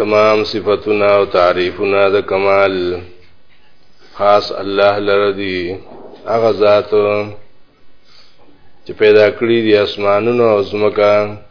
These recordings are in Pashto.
تمام صفاتنا او تعریفنا د کمال خاص الله لره دی هغه ذات چې پیدا کړی دی اسمانونو او زمکه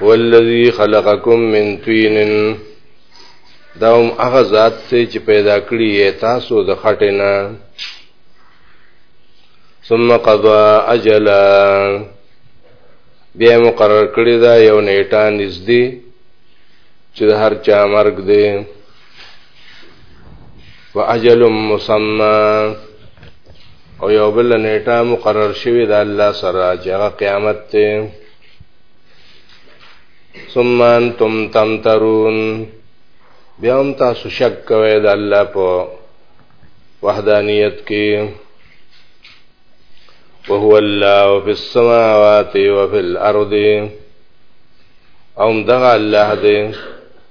والذي خلقكم من طين دا هم هغه ذات دی چې پیدا کړی یې تاسو د خټې نه ثم قضا اجلا بیا مقرر کړی دا یو نیټه نږدې چې د هر چا مرګ دی واجل مسمى او یو بل نیټه مقرر شوی د الله سره چې هغه قیامت ته ثم انتم تمترون بیا هم تاسو شک کوئ د الله په وحدانیت کې وهو الله فی السماوات و فی الارض اوم دغه الله دې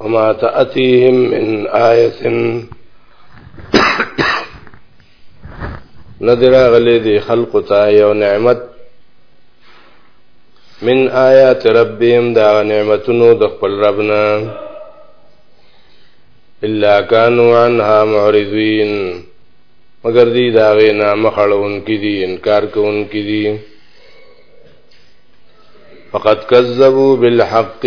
وما تأتيهم من آية ندر غلي دي خلق تا یو نعمت من آیات ربهم دا نعمتونو د خپل ربنا الا كانوا عنها معرضين مگر دی دا غینا مخړون کی دي انکار کوون کی دي فقد كذبوا بالحق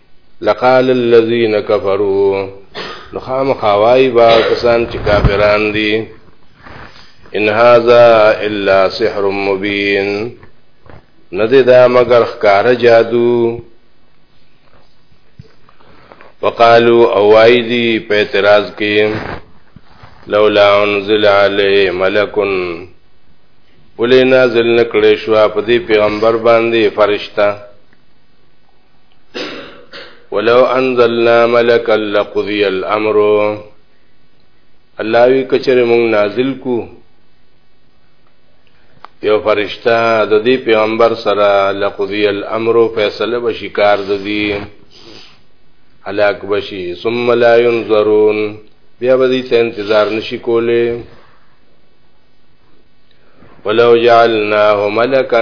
لقال الذين كفروا نو خامخا وایي با کسان چې کافران دي ان هذا الا سحر مبين نه دی دا مگر ښکار جادو وقالو اوای دی په اعتراض کې لولا انزل علی ملکن ولې نازل نکړې شو په دې پیغمبر باندې فرشتہ ولو انزلنا ملکا لقضي الامر الله وی کچره مونږ نازل کو یو فرشتہ د دې پیغمبر سره لقضی الامر فیصله بشي کار د دې هلاک بشي ثم لا ينظرون بیا به دې ته انتظار نشي کوله ولو جعلناه ملکا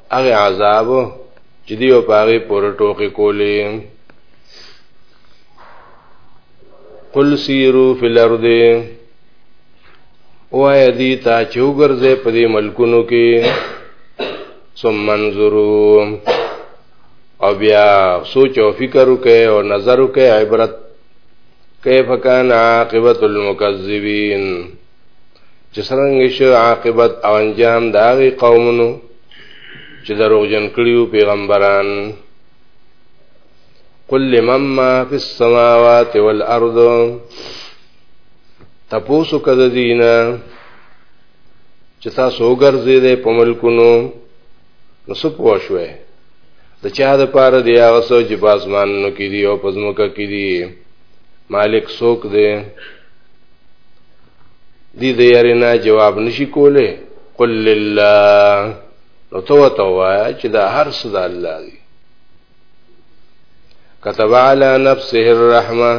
هغه عذاب چې دی او پاره پور ټوکی کولی قل سیرو فی الارض او ایدی تا چوګرځه په دې ملکونو کې ثم منظروا او بیا سوچ او فکر وکي او نظر وکي عبرت کیف کان عاقبت المکذبین چې څنګه شو عاقبت او انجام د هغه قومونو چې دروغجن کړیو پیغمبران قل لمن ما فی السماوات والارض تپوسو کده دینه چې تاسو وګرځیدې په ملکونو نو څه پوه شوې د چا د پاره دی هغه څو چې په اسمانونو کې دی او په ځمکه کې دی مالک څوک دی دې د یارینا جواب نشي کوله قل لله نو تو ته وایا چې دا هر څه د الله دی كتب على نفسه الرحمه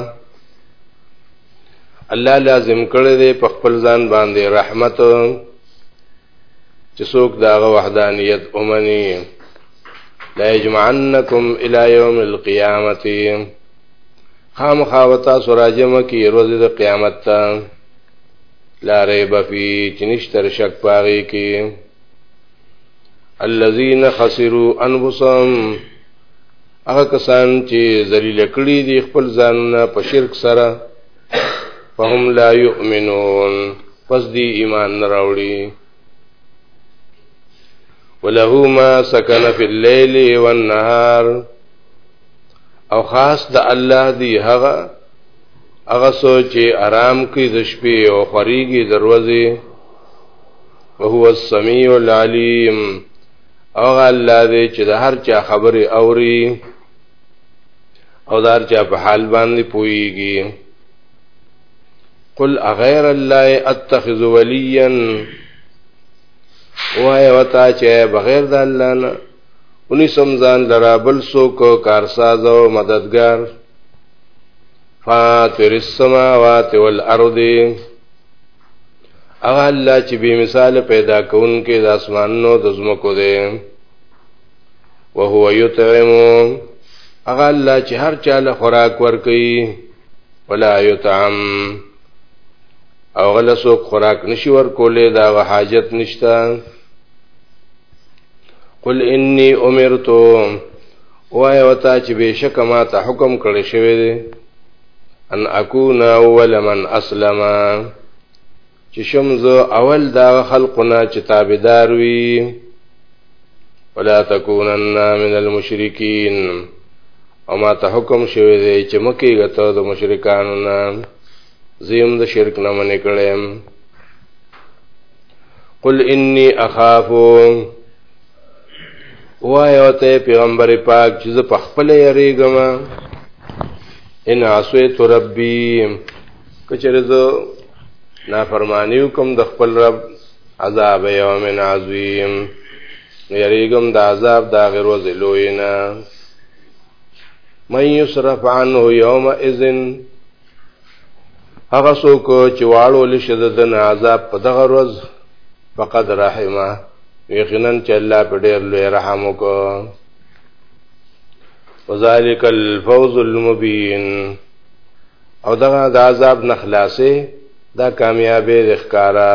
الله لازم کړی دی په خپل ځان باندې رحمت چې څوک دا غو وحدانیت اومني لا یجمعنکم الی یوم القیامه خام خاوتا سراجم کی روز د قیامت ته لا ریب فی چنشتر شک پاغي کی الذین خسروا انفسهم هغه کسان چې ذلیل کړي دي خپل ځانونه په شرک سره فهم لا يؤمنون پس دی ایمان نراوړي وله ما سكن في الليل والنهار او خاص د الله دی هغه هغه سوچ آرام کوي د شپې او خوريږي دروازه وهو السميع العليم او الله دې چې د هر چا خبره اوري او دار چا په حال باندې پويږي قل اغیر الله اتخذ وليا وای وتا چې بغیر د الله نه اونې سمزان لرا بل سوک کارساز او مددگار فاتر السماوات والارض اغه الله چې به مثال پیدا کون کې د اسمانونو د زمکو دی وهو یطعم هغه الله چې هر چا له خوراک ورکي ولا یطعم او غل سو خوراک نشي ورکولې دا غ حاجت نشتا قل انی امرت وای وتا چې بشک ما ته حکم کړی شوی دی ان اكون اول من اسلم چې شم زه اول دا خلقنا چې تابعدار وي ولا تکونن من المشرکین او ما ته حکم شوی دی چې مکه غته د مشرکانو نه زیم د شرک نه منې کړم قل انی اخاف وای او ته پیغمبر پاک چې زه په خپل یریګم ان عصیت ربی کچره زه نافرمانی کوم د خپل رب عذاب یوم عظیم یریګم د عذاب دا غیر وزلوینا من یصرف عنه یوم اذن هغه څوک چې واړو لشه د عذاب په دغه ورځ فقد رحمه یقینا چې الله په ډېر لوی رحم وکړ وذالک الفوز المبین او دغه د عذاب نه خلاصې دا کامیابې د ښکارا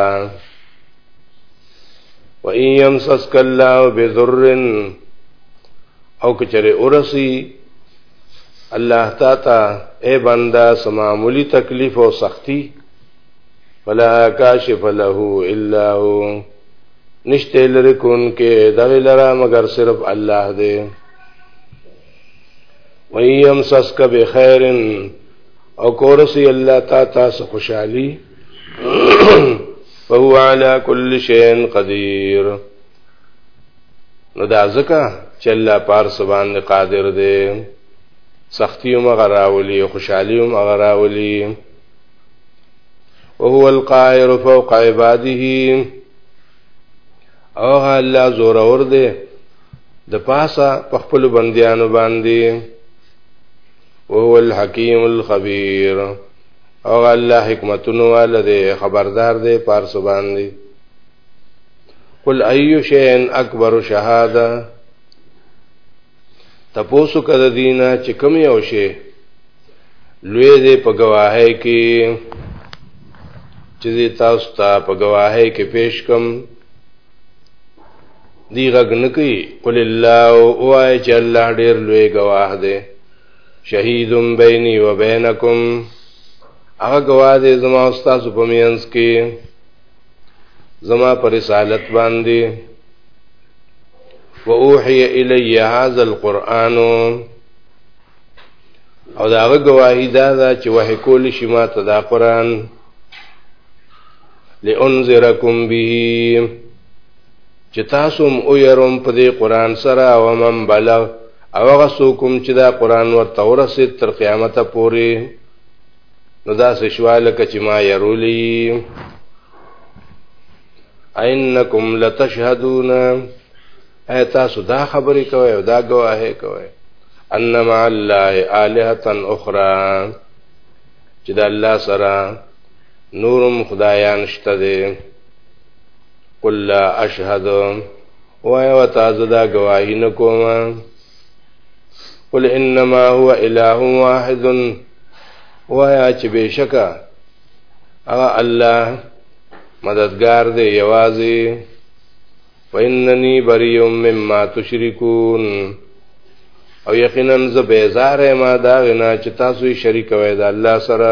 و ان يمسسك الله بضر او کچره اورسی الله تا تا اے بندا سمامولی تکلیف او سختی فلا کاشف له الا هو نشته لري کون کې دغه لرا مگر صرف الله دی ویم سسک بخیر او کورسی الله تا تاسو خوشحالي فهو على كل شيء قدير نو دا ځکه چې الله پار سبحان دی قادر دی سختی هم غراولی خوشحالی هم غراولی وهو القاهر فوق عباده او الله زور اور دی د پاسا په خپل بندیانو باندې او هو الحکیم الخبیر او الله حکمتونو والده خبردار دی پارس باندې قل ایو شین اکبر شهاده تپوسو کده دینه چې کوم یو شی لوی دی په گواهی کې چې تاسو ته په گواهی کې پیش کوم دی غږ نکي قل الله او آی چې الله ډیر لوی گواه دی شهید بیني و بینکم هغه گواه دی زما استاد په مینس کې زما پر رسالت باندې ووحي الی هذا القرآن او دا هغه گواهی دا ده چې وحی کول شي ما ته دا قرآن لئنذرکم به چې تاسو هم او يرم په دې قران سره او من بلغ او هغه څوک چې دا قران ورته ورسید تر قیامت پورې نو دا څه شوه لکه چې ما يرولي انکم لتشهدون اي تاسو دا خبرې کوي او دا گواهه کوي انما الله الهه اخرى چې دا الله سره نورم خدایان شته دي قل لا اشهد وای و تاسو دا گواهی نکوم قل انما هو اله واحد وایا چې بشکا هغه الله مددگار دی یوازې واننی بریء مما تشرکون او یقینا ز بیزار ما دا غنا چې تاسو شریک وای دا الله سره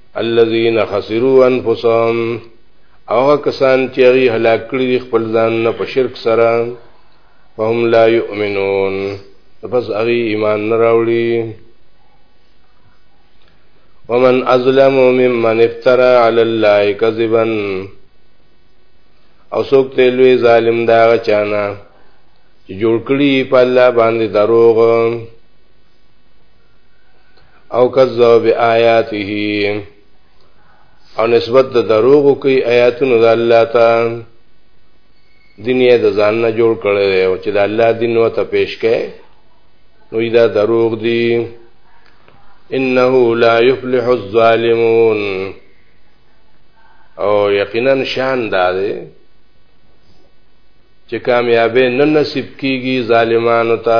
الذين خسروا انفسهم او کسان چې هغه هلاک کړي دي خپل ځان نه په شرک سره فهم لا يؤمنون پس هغه ایمان نه راوړي ومن ازلم ممن افترى على الله كذبا او څوک ته لوی ظالم دا چانه جوړ کړي په الله باندې دروغ او کذب آیاته او نسبت د دروغ کوي آیاتونو د الله ته دین یې د ځان نه جوړ کړی دی او چې د الله دین وته پیش کړي نو دا دروغ دی انه لا يفلح الظالمون او یقینا شان دا دی چې کامیابې نه نصیب کیږي ظالمانو ته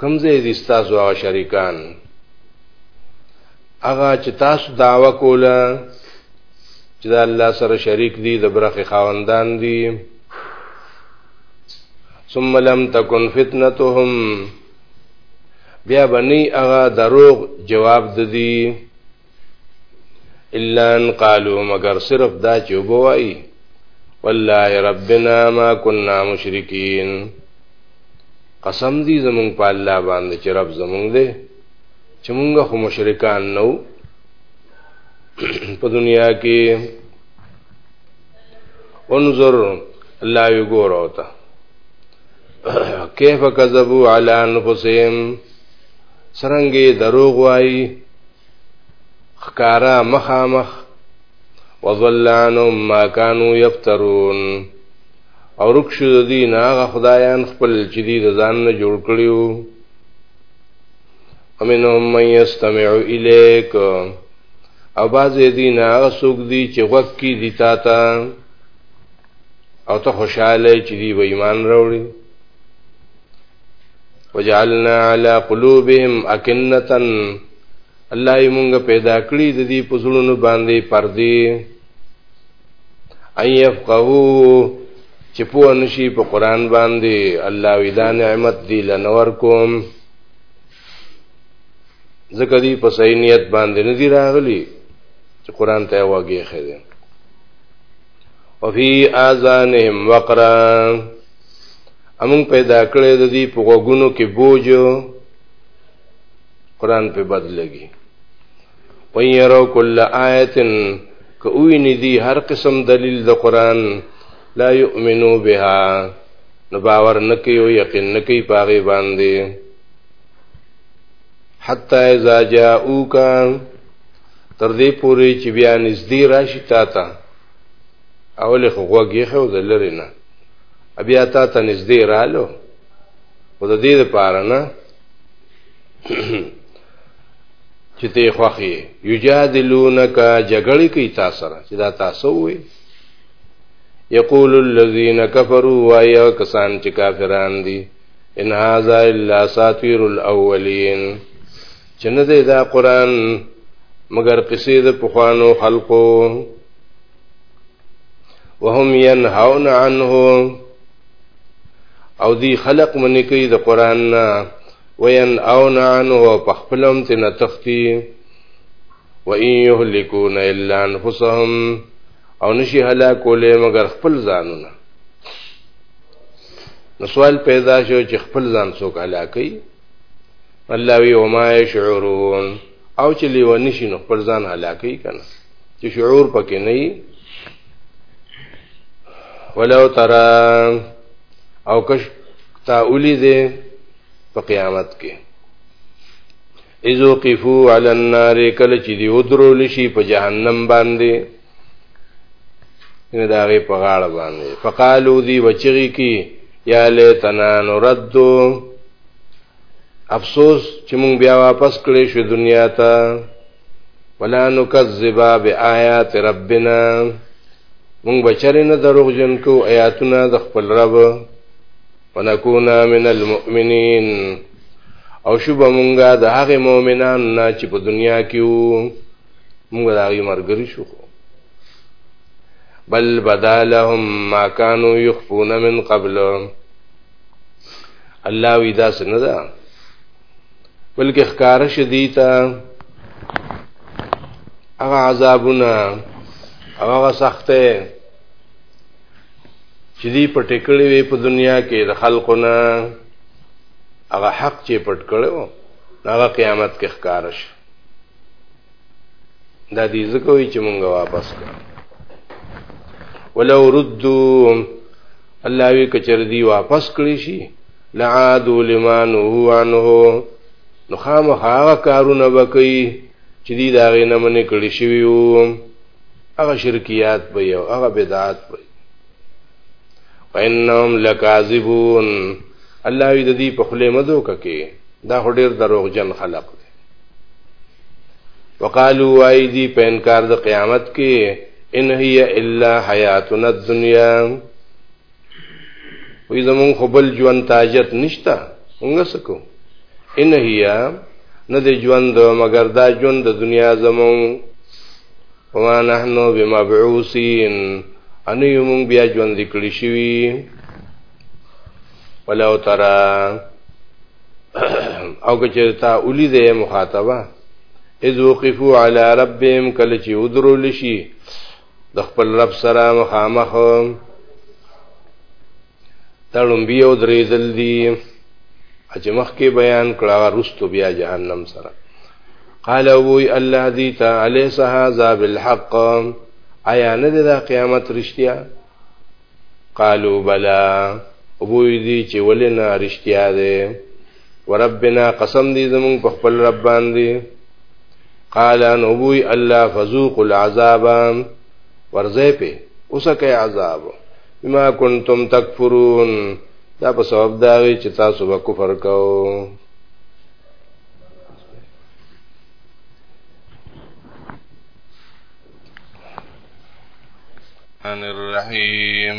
کمزې دي تاسو هغه شریکان هغه چې تاسو دعوه کوله چې د الله سره شریک دي د برخې خاوندان دي ثم لم تكن فتنتهم بیا بنی هغه دروغ جواب ددی الا ان قالوا مگر صرف دا چې وبوي والله ربنا ما كنا مشرکین قسم دی زمونږ په الله باندې چې رب زمونږ دی چې مونږ خو مشرکان نو په دنیا کې انظر الله یو ګور اوتا کیف کذبوا علی انفسهم سرنګي دروغ وایي خکارا مخامخ وظلانو ما كانوا يفترون او رکشو د دین هغه خدایان خپل چې دی د ځان نه جوړ کړیو امنهم من یستمع الیک او باز دین هغه څوک دی چې غوږ کی دی تا ته او ته خوشاله چې دی به ایمان راوړي وجعلنا على قلوبهم اكنه الله یې مونږ پیدا کړی د دې پزړونو باندې پردي اي يفقهو چې په نشي په قران باندې الله وی دا نعمت دی لنور کوم ځکه دی په صحیح نیت باندې نه دی راغلی چې قران ته واګي خېده وفي آذانهم وقرا امون پیدا کړی د دې په غوګونو کې بوج قران په بدلږي ويرو کل آیتن که ویني دي هر قسم دلیل د قران لا یؤمنو بها نو باور نکي او یقین نکي پاغي باندې حتا اذا جاءوکا تر دې پورې چې بیا نږدې راشي تا ته اول خو غوږ یې خو د لرې نه بیا تا ته نږدې رالو خو د دې لپاره نه چې ته خوخي یجادلونک جګړې کوي تاسو سره چې دا تاسو وي یقول الذين كفروا وایا کسان چې کافران دي ان هاذا الا ساتیر الاولین چې نه دی دا قران مگر قصې د پخوانو خلقو وهم ينهون عنه او دی خلق منی کوي د قران نه وین او نان او پخپلم تن تختی و ان یهلکون الا انفسهم او نشي هلاکولې مگر خپل ځانونه نو سوال پیدا شو چې خپل ځان څوک هلاکي الله وی او ما يشعرون او چې لیو نشي نو خپل ځان هلاکي کنه چې شعور پکې نه وي ولو ترى او کش تاولی دې په قیامت کې اذو قفو علی النار کله چې دی ودرول شي په جهنم باندې نه دا غي په غاړه باندې فقالو دی وچری کی یا لیتنا نردو افسوس چې مونږ بیا واپس کړی شو دنیا ته ولا نکذب بیاات ربنا مونږ بچره نه دروغ جن کو آیاتونه د خپل رب ونکونا من المؤمنین او شوب مونږه د هغه مؤمنان نه چې په دنیا کې وو موږ د هغوی ملګري شو خو بل بدا لهم ما کانو یخفون من قبل الله وی داس نه ده بلکې ښکار شدیتا هغه عذابونه هغه سخته چې دی په ټکړې وي په دنیا کې د خلقونه هغه حق چې پټ کړو هغه قیامت کې ښکار شي دا دې ځکه وي چې مونږه واپس کړو ولو ردو الله وی کچر دی واپس کړی شي لعاد لمن هو عنه نو خامخا کارونه وکي چې دی دا غینه منې کړی شي هغه شرکیات به یو هغه بدعات به وانهم لکاذبون الله دې دې په خله مدو ککې دا هډیر دروغجن خلق دی وقالو وای دې په انکار د قیامت کې ان هي الا حیاتنا الدنیا وې زمون خپل ژوند تاجت نشتا موږ سکو ان هي نه د ژوند مگر دا ژوند د دنیا زمون وما نحن بمبعوثين ان يوم بیا ژوند کړی شوی ولو ترى او کچرتا اولی دې مخاطبه اذ وقفوا على ربهم کله چې ودرو لشي د خپل رب سره مخامخ دا لومبي او درې ځل دي چې مخکې بیان کړه رستو بیا جهنم سره قال وی الله دی تعالی سهذا بالحق آیا نه دا قیامت رښتیا قالو بلا وی دی چې ولنا رښتیا ده وربنا قسم دې زمون په خپل رب باندې قال ان ابوي الله فذوق العذاب ورځه په اوسه کې عذاب بما كنتم تکفرون دا په سبب دا وی چې تاسو به کفر کوو الرحمن الرحيم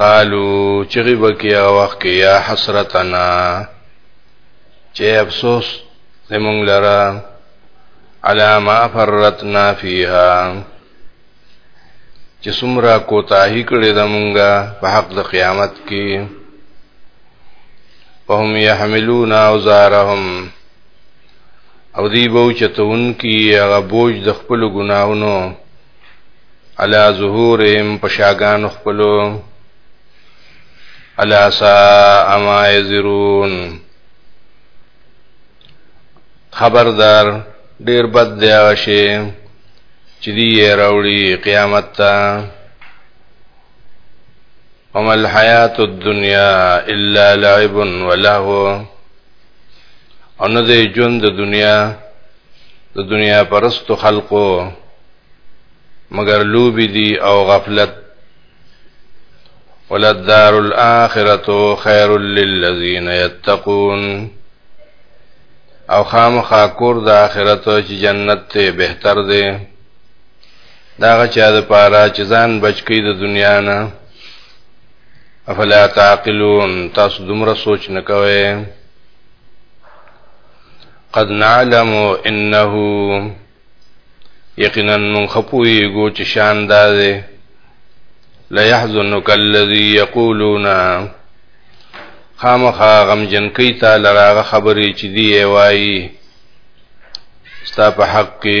قالو چغی بکی هغه وخت کې یا حسرتنا چې افسوس زمونږ لره علا ما فرتنا فیها چې څومره کوتاهی کړې د مونږه په حق د قیامت کې وهم يحملون اوزارهم او دی بو چتون کی هغه بوج د خپل ګناونو علا ظهورهم پشاګان خپلو علا سا اما یذرون خبردار ډیر بد دی شي چې دی راوړي قیامت ته وما الحیات الدنیا الا لعب ولهو او نه د ژوند د دنیا د دنیا پرستو خلقو مگر لوبي دي او غفلت ولدار الاخرته خير للذين يتقون او خامخا کور د آخرت چې جنت ته بهتر دی دا غچا د پاره چې ځان بچکی د دنیا نه افلا تعقلون تاسو دومره سوچ نه کوئ قد نعلم انه یقینا من خپوی گو چې شان داده لا يحزنك الذي يقولون خامخا غم جن کوي تعالی راغه خبرې چې دی وایي ستا په حق کې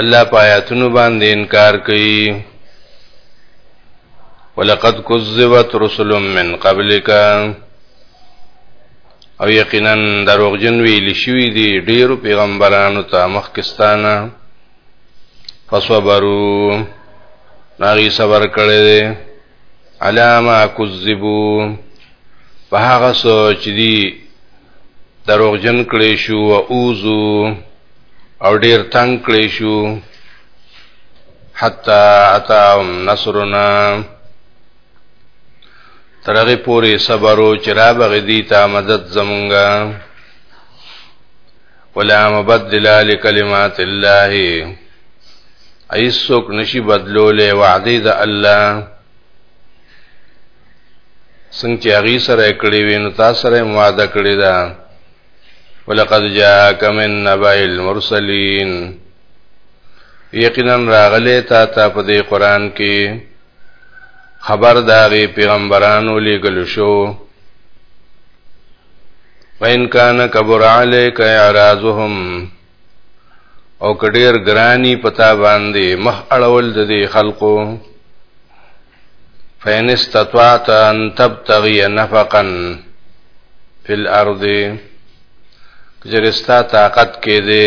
الله پایاتونو باندې انکار کوي ولقد كذبت رسل من قبلك او یقینا دروغجن ویل شوی دی ډیرو پیغمبرانو ته مخکستانه فصبروا ناغي صبر کړی دی علامه کذبو په هغه سوچ دي دروغجن کړي شو او اوزو او ډیر تنگ کړي شو حتا اتاهم نصرنا ترغه پوری صبرو چرابغ دی تا مدد زمونږه ولا مبدل لکلمات الله ایسوک نشی بدلولې وعده د الله څنګه چې هغه سره کړی وینو تاسو سره وعده کړی دا ولقد جاءك من نبأ المرسلين یقینا راغله تا ته په دې قران کې خبر داغي پیغمبرانو لګل شو وان کان کبر علیک اعراضهم او کډیر گرانی پتا باندې مخ اړول د دې خلقو فین استطاعت ان تبتغي نفقا فی الارض کجرستا طاقت کې دې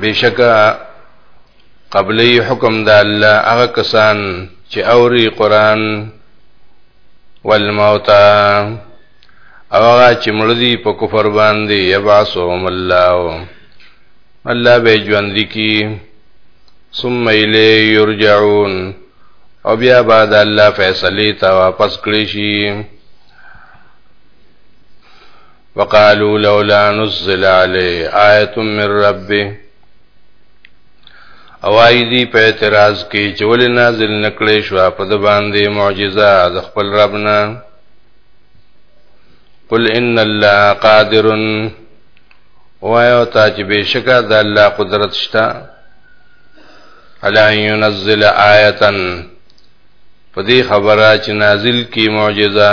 بشکا قبلی حکم د الله هغه کسان چې اوري قران والموتى او هغه چې مړدي په کفر باندې یبعثهم الله الله به ژوند کی ثم الی یرجعون او بیا بعد الله فیصله تا واپس کړی شي وقالوا لولا نزل عليه آیت من ربه او ای دی په اعتراض کې چې ولې نازل نکړې شو په د باندې معجزه د خپل ربنا قل ان الله قادر وایو تا چې بشکا د الله قدرت شته الا ينزل آیه په دې خبره چې نازل کی معجزه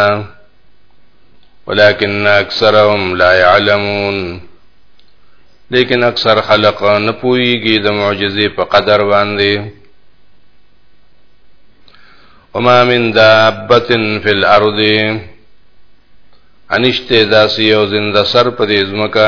ولكن اکثرهم لا يعلمون لیکن اکثر خلق نه پويږي د معجزې په قدر باندې وما من دابه في الارض انشته داسې یو زنده سر په دې ځمکه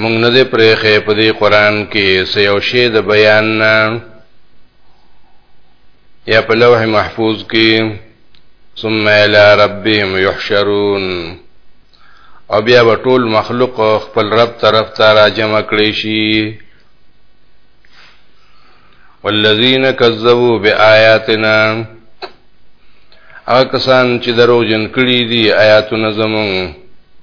مونږ نه دې پرېخې په دې قران کې سې یو شی د بیان نه یا په لوح محفوظ کې ثم الى ربهم يحشرون او بیا به ټول مخلوق خپل رب طرف ته را جمع کړي شي والذین کذبوا بآیاتنا هغه کسان چې دروغجن کړي دي آیاتونه زمونږ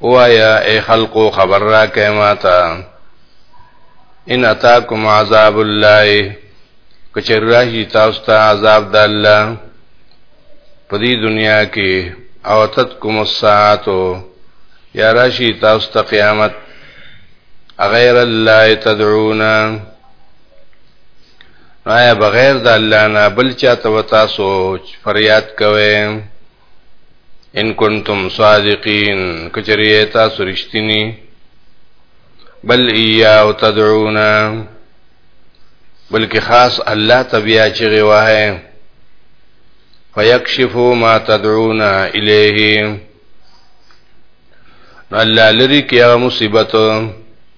وایا ای خلقو خبر را کئ ماتا ان اتاکم عذاب الله کچر راهی تاسو ته عذاب د الله په دې دنیا کې او تتکم الساعتو یا راشی تاسو ته قیامت غیر الله تدعونا آیا بغیر د الله نه بل چا ته تاسو فریاد کوئ ان کنتم صادقین کچری تاسو رښتینی بل ایا او تدعونا بلکې خاص الله تبیا چغه واه فیکشف ما تدعونا الیه الله لری کیا مصیبت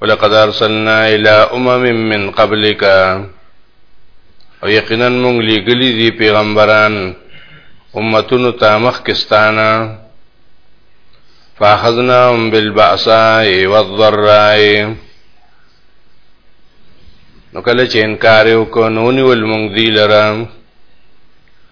ولقد ارسلنا الى امم من قبلك او یقینا مونږ لګلی دي پیغمبران امتونو ته مخکستانه فاخذناهم بالبأساء والضراء نو کله چې انکار وکړو نو نیول مونږ دی لره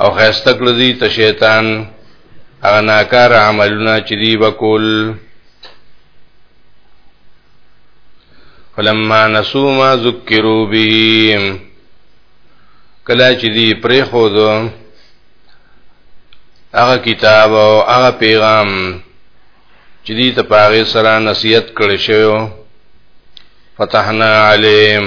او خیسته کړو دی ته شیطان هغه ناکار عملونه چې دی وکول فلما نسو ما ذکرو به کله چې دی پرې خو دو هغه کتاب او هغه پیغام چې دی ته پاره سره نصیحت کړی شوی فتحنا علیم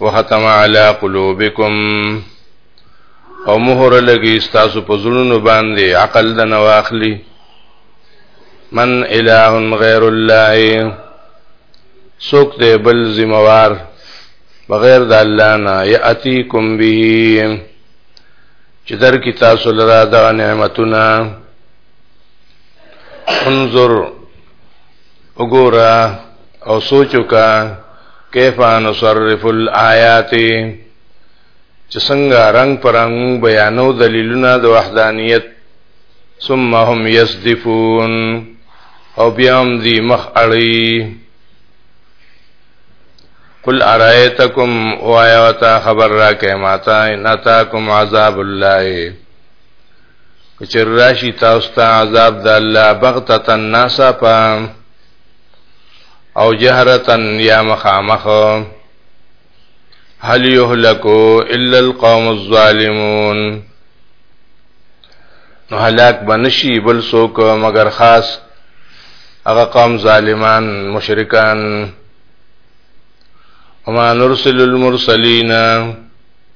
وختم علی قلوبکم او مهر لګي تاسو په زړونو باندې عقل د نواخلی من اله غیر الله سوک دې بل ذمہوار بغیر د الله نه یاتیکم به چې در کی تاسو لرا د نعمتونه انظر وګوره او سوچ وکا کیف نصرف الایات چې څنګه رنگ پر رنگ بیانو دلیلونه د وحدانیت ثم هم یصدفون او بیا هم دی مخ اړی قل ارایتکم وایا وتا خبر را کئ ماتا ان اتاکم عذاب الله کچر راشی تاسو ته عذاب د الله بغتتا ناسا پا او جهرتا یا مخامخ هل یهلکو الا القوم الظالمون نو هلاک بنشي بل څوک مگر خاص هغه قوم ظالمان مشرکان وما نرسل المرسلین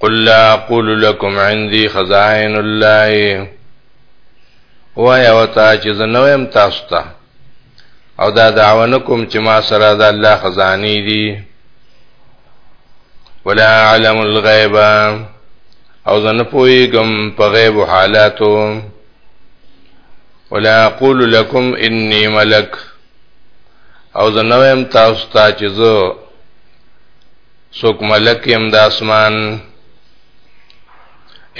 قل لا اقول لكم عندي خزائن الله وایا وتا چې زنویم تاسو ته او دا دعوه نکوم چې ما سره د الله خزانی دي ولا اعلم الغیب او زنه پویګم په غیب حالاتو ولا اقول لكم اني ملک او زه نه ویم تاسو ته چې زه څوک ملک یم د اسمان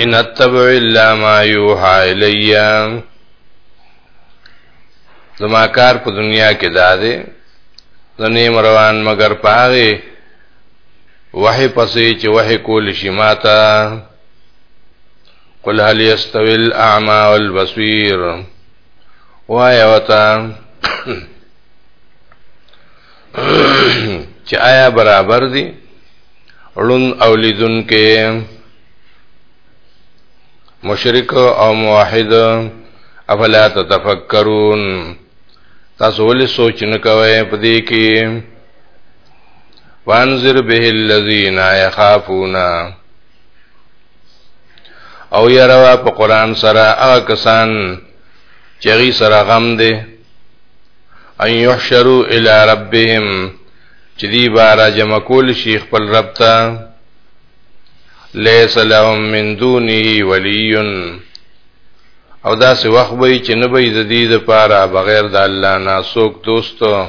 ان اتبع الا ما یوحى الی زما کار په دنیا کې دا دی زه نیم روان مگر په هغې وحی پسې چې وحی کول شي ما ته قل هل یستوی الاعما والبصیر وایا وتا چې آیا برابر دي ړون او لیدون کې مشرک او موحد افلا تتفکرون تاسو ولې سوچ نه کوئ په دې کې وانذر به الذين يخافون او یروا په قران سره هغه کسان چې غي سره غم دي ان يحشروا الى ربهم چې دی بار جمع کول شي خپل رب ته ليس لهم من دونه ولي او دا سه وخت به چې نه به د دې لپاره بغیر د الله نه څوک دوستو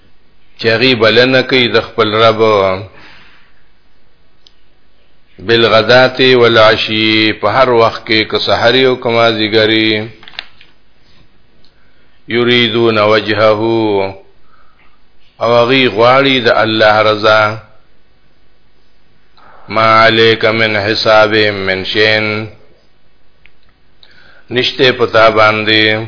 چې هغه بلنه کوي د خپل رب بالغدات والعشي په هر وخت کې که سحر او کما زیګری یریدون وجهه او هغه غواړي د الله رضا ما علیک من حساب من شین نشته پتا باندې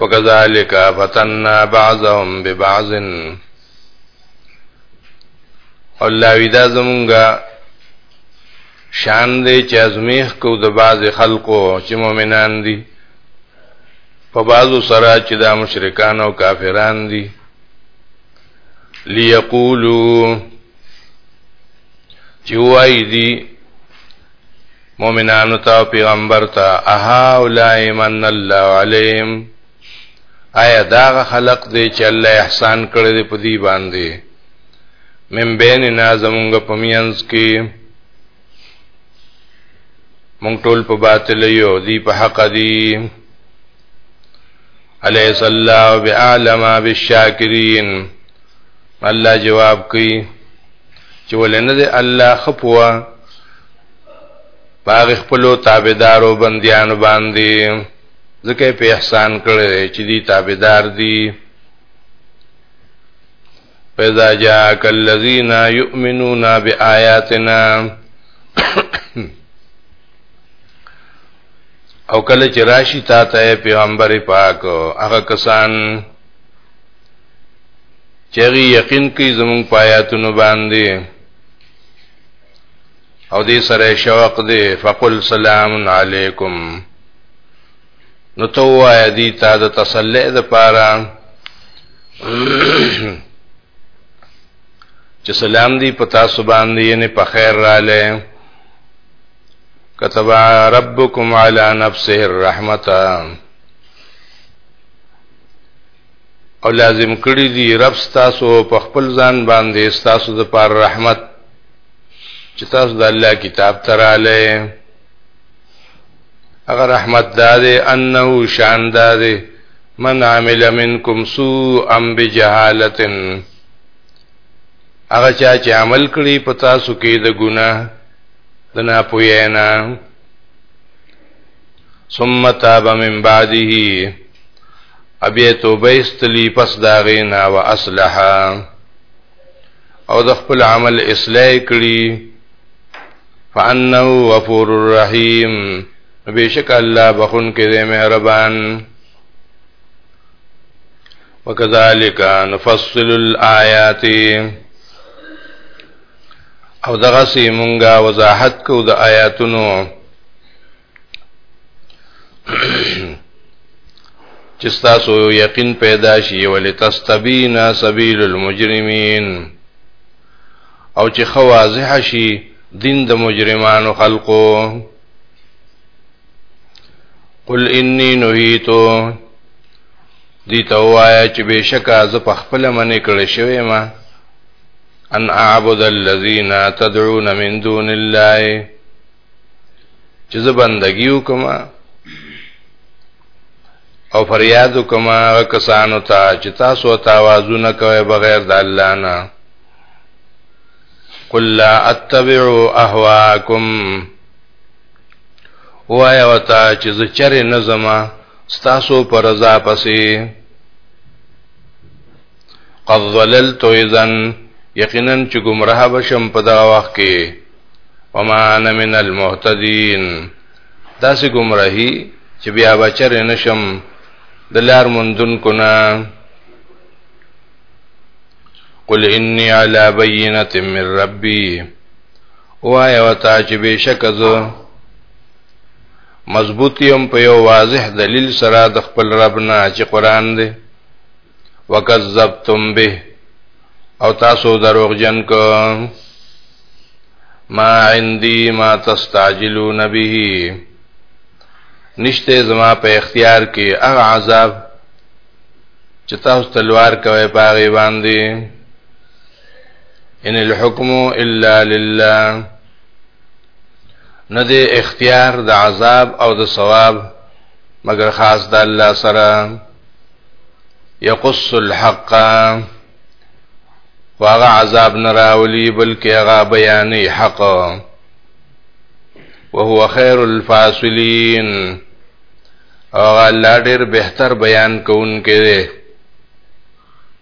وكذلك فتنا بعضهم ببعض الله ودا زمونږه شان دې چې ازمیخ کو د بعض خلقو چې مؤمنان دي په بعضو سره چې دا مشرکان او کافران دي ليقولوا چې وای دي مؤمنانو ته او پیغمبر ته اها اولای من الله علیهم آیا داغه خلق دی چې الله احسان کړی دی په دې باندې من بیننا زمونږ په مینځ کې مونږ ټول په باطل یو دی په حق دی الیس الله بعالم بالشاکرین الله جواب کوي چې ولنه الله خپوا پاغ خپلو تابعدارو بندیانو باندې ځکه په احسان کړی چې دی تابعدار دي فإذا جاءك الذين يؤمنون بآياتنا او کله چې راشي تا ته پیغمبر پاک هغه کسان چې یقین کوي زموږ پایاتونو باندې او دې سره شوق دې فقل سلام علیکم نو تو وای دې تا د تسلی د پاره چې سلام دې پتا سبحان دې نه په خیر را لې كتب ربكم على نفسه الرحمه او لازم کړی دی رب تاسو په خپل ځان باندې تاسو د پر رحمت چې تاسو د الله کتاب تراله اگر رحمت داده انه شان داده من عمل منکم سوءا بجهالتن هغه چا چې عمل کړی په تاسو کې د ګناه د ناپوهینا ثم تاب من بعده ابي توبه استلی پس داغینا واصلحا او د خپل عمل اصلاح کړي فانه غفور الرحیم بشک الله بخون کې دې مهربان وکذالک نفصل الآیات او دغه سي مونږه وضاحت کو د آیاتونو چې تاسو یقین پیدا شي ولې تستبینا سبیل المجرمین او چې خواضح شي دین د مجرمانو خلقو قل انی نهیتو دی ته وایا چې بشکا ز په خپل منې کړې شوی ما ان اعبد الذین تدعون من دون الله چې زه بندګي وکم او فریاد وکم هغه کسانو ته چې تاسو ته आवाजونه کوي بغیر د الله نه قل لا اتبع اهواکم وایا وتا چې زه چرې نظم تاسو پر رضا پسې قد ضللت اذا یقینا چې گمراه بشم په دا وخت کې وما انا من المهتدين دا سه گمراهي چې بیا بچر نشم د لار مندون کنا قل انی علی بینه من ربی وایا وتا چې بشک زه مضبوط یم په یو واضح دلیل سره د خپل رب نه چې قران دی وکذبتم به او تاسو دروغ جن کو ما عندي ما تستعجلون به نشته زما په اختیار کې هغه عذاب چې تاسو تلوار کوي پاغي باندې ان الحكم الا لله نه دې اختیار د عذاب او د ثواب مگر خاص د الله سره یقص الحق واغه عذاب نه راولي بلکې هغه بیانې حق وهو خير الفاصلين او الله ډېر بهتر بیان کوونکی دی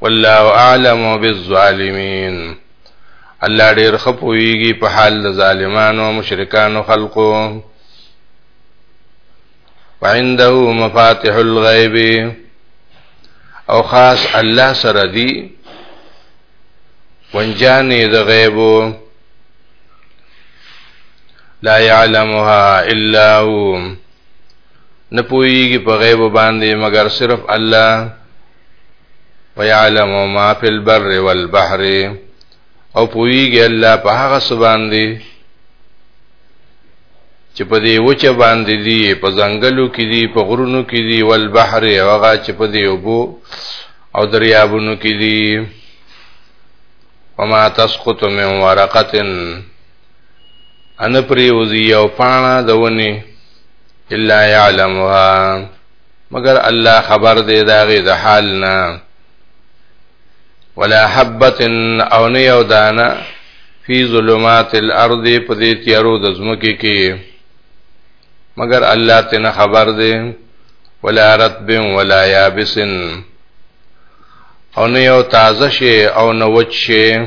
والله اعلم بالظالمین الله ډیر خپويږي په حال د ظالمانو او مشرکانو خلقو وعنده مفاتح الغیب او خاص الله سره دی ونجانې د غیبو لا يعلمها الا هو نه پويږي په غیب باندې مگر صرف الله ويعلم ما في البر والبحر او پويږي الله په هغه سبان دي چې په دې وچه باندې دي په ځنګلو کې دي په غرونو کې دي والبحر هغه چې په دې وبو او دریابونو کې دي وما تسقط من ورقه ان پریوزی یو پانا د ونی الا یعلمها مگر الله خبر دی داغه د حال نه ولا حبت او نه یو دانه فی ظلمات الارض په دې تیارو د زمکه کې مگر الله تنه خبر دی ولا رتب ولا یابس او نه یو تازه شی او نه وچ شی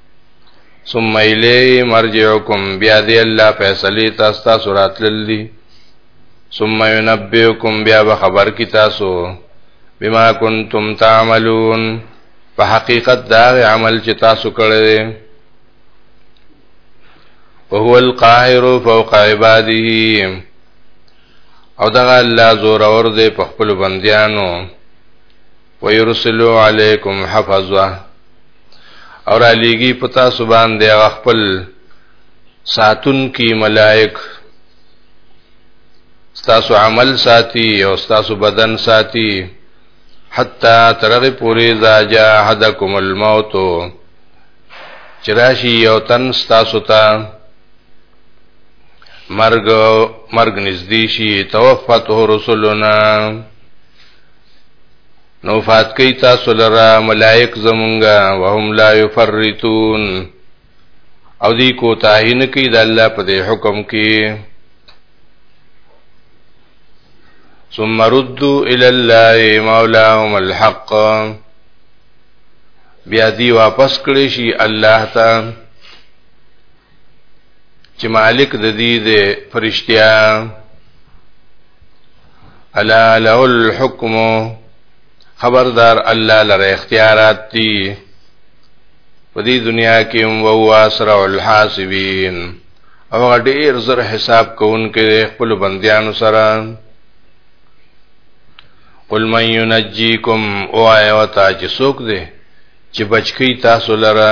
ثم الیه مرجعکم بیا دی الله فیصله تاسو تاسو راتللی ثم ينبئکم بیا به خبر کی تاسو بما کنتم تعملون په حقیقت دا عمل چې تاسو کړی وهو القاهر فوق عباده او دغه الله زور اور دې په خپل بندیانو ويرسلو علیکم حفظه اور علیگی پتا سبان دی غخپل ساتون کی ملائک ستاسو عمل ساتي او ستاسو بدن ساتي حتا ترغه پوری ذا جا حدکم الموت چراشی یو تن ستاسو ته مرګ مرګ نږدې شي توفته رسولنا نو فات کوي تاسو لره ملائک زمونږه وهم لا يفرطون او دی کو تاهین کوي د الله په دې حکم کې ثم ردوا الى الله مولاهم الحق بیا دی واپس کړی شي الله ته چې مالک د دې د فرشتیا الا له الحكم خبردار الله لره اختیارات دي په دې دنیا کې هم هو اسرع الحاسبین او ډیر زر حساب کوونکې خپل بندیانو سره قل من ينجيكم او آیا وتا چې څوک دی چې بچکی تاسو لره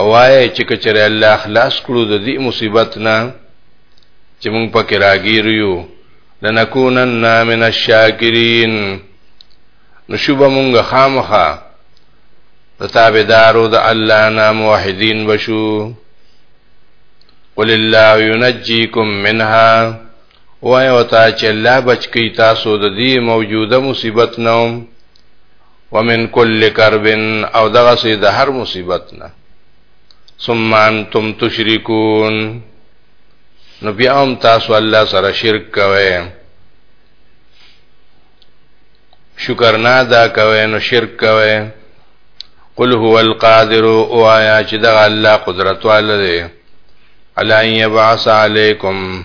اوای چې کچره الله خلاص کړو د دې مصیبت نه چې موږ پکې راګیر یو لنکونن من الشاکرین نشوب موږ خامخه د تابعدارو د الله نه موحدین بشو قل الله ينجيكم منها وای او تا چې الله بچ کی تاسو د دې موجوده مصیبت نوم ومن کل کرب او دغه سي د هر مصیبت نه ثم انتم تشركون نو بیا هم تاسو الله سره شرک کوئ شکر نه ادا کوئ نو شرک کوئ قل هو القادر او آیا چې د الله قدرت والده علی یبعث علیکم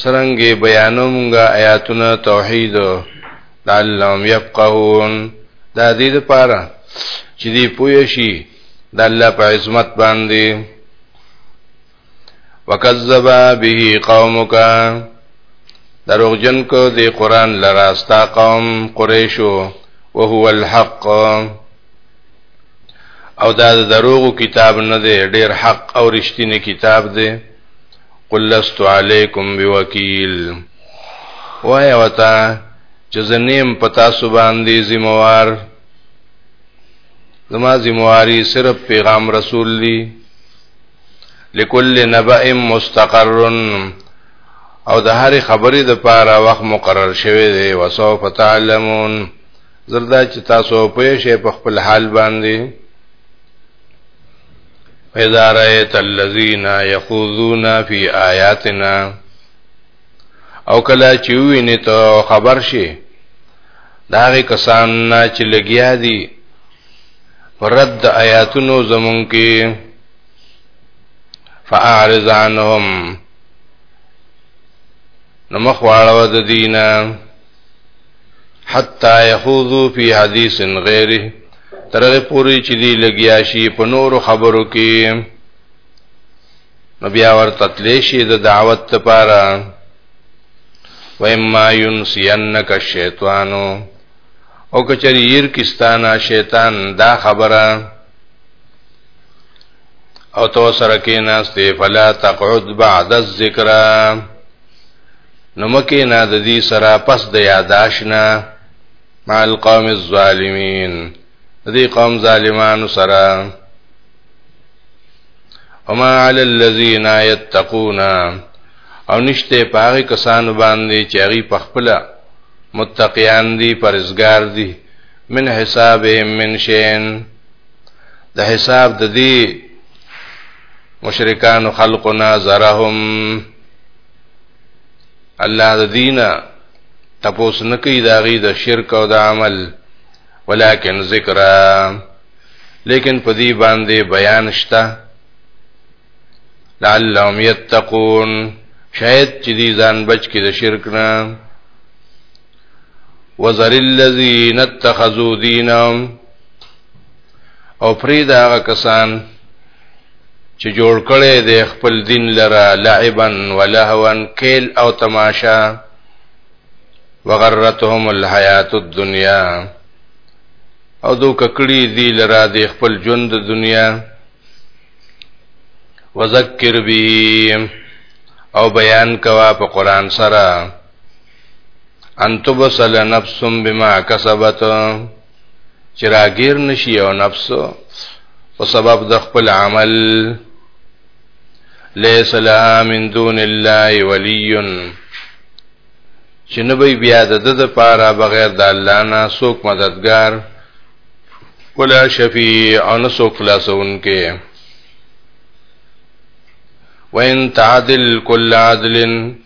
سرنګي بیانومږه آیاتونه توحید لعلهم يفقهون دا دې لپاره چې دې پوه شي د الله په عظمت باندې وکذب به قومک دروغجن کو دې قران لراستا قوم قریشو وهو الحق او دا دروغ کتاب نه دی ډیر حق او رښتینی کتاب دی قل لست علیکم بوکیل وای وتا چې زنیم پتا سو باندې ذمہوار زما ذمہواری صرف پیغام رسول دی لکل نبأ مستقر او د هر خبرې د پاره وخت مقرر شوی دی وسو فتعلمون زردا چې تاسو په شی په خپل حال باندې اذا رايت الذين يخوضون في آياتنا او کله چې ویني ته خبر شي داغه کسان نه چې لګیا دي رد آیاتونو زمون کې فاعرض عنهم نو مخواړه د دینه حتا يخوضو فی حدیث غیره ترغه پوری چې دی لګیا شي په نورو خبرو کې نو بیا ورته تلې شي د دعوت لپاره و اما ينسينك الشیطان او کچری ير کستانا شیطان دا خبره او تو سره کې ناشته فلا تقعد بعد الذکر نو مکه نه د دې سره پس د یاداش نه مع القوم الظالمین دې قوم ظالمانو سره وما علی الذین یتقون او نشته پاره کسان باندې چې هغه په خپل متقیان دي پرزګار دي من حسابهم من شین د حساب د دې مشرکان خلقنا زرهم الله د دینه تپوس نکي داغي د شرک او د عمل ولکن ذکر لیکن په دې باندې بیان شته لعلهم یتقون شاید چې دې ځان بچ کې د شرک نه وزر الذین اتخذوا دینهم او فرید هغه کسان چې جوړ کړي د خپل دین لره لعبا ولهوا کیل او تماشا وغرتهم الحیات الدنیا او دو ککړي دی لره د خپل ژوند دنیا وذکر به او بیان کوا په قران سره ان تبصل نفس بما کسبت چې راګیر نشي او نفس په سبب د خپل عمل ليس لها من دون الله ولي چې نه به بیا د د پاره بغیر د الله نه څوک مددگار ولا شفیع ان څوک خلاصون کې وان تعدل کل عدل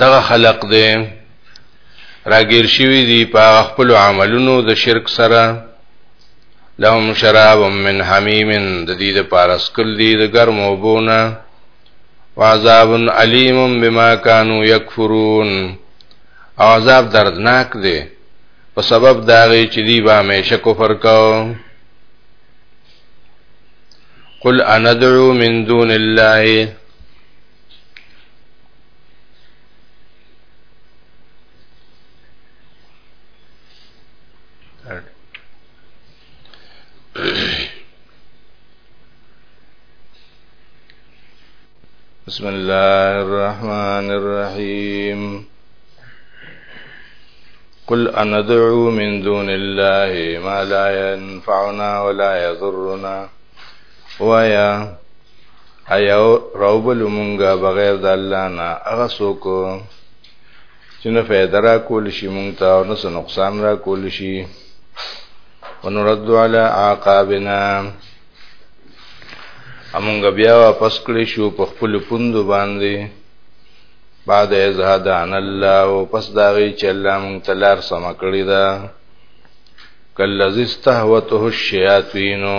دغه خلق دی راګیر شوی دی په خپل عملونو د شرک سره لهم شراب من حمیم د دې د پارسکل دی د ګرمو بونه وعذاب علیم بما كانوا یکفرون او عذاب دردناک دی په سبب داغي چې دی به همیشه کفر کوي قل اندعو من دون الله بسم الله الرحمن الرحيم قل أندعو من دون الله ما لا ينفعنا ولا يضرنا وایا ایا راوبل مونږه بغیر د الله نه هغه څوک چې نه فائدہ را کول شي مونږ ته او نه نقصان را کول شي ونرد علی عقابنا امونږ بیا واپس کړی شو په خپل پوند باندې بعد از هدان الله او پس داغي چې الله مونږ تلار سم کړی دا کلذ استهوته الشیاطینو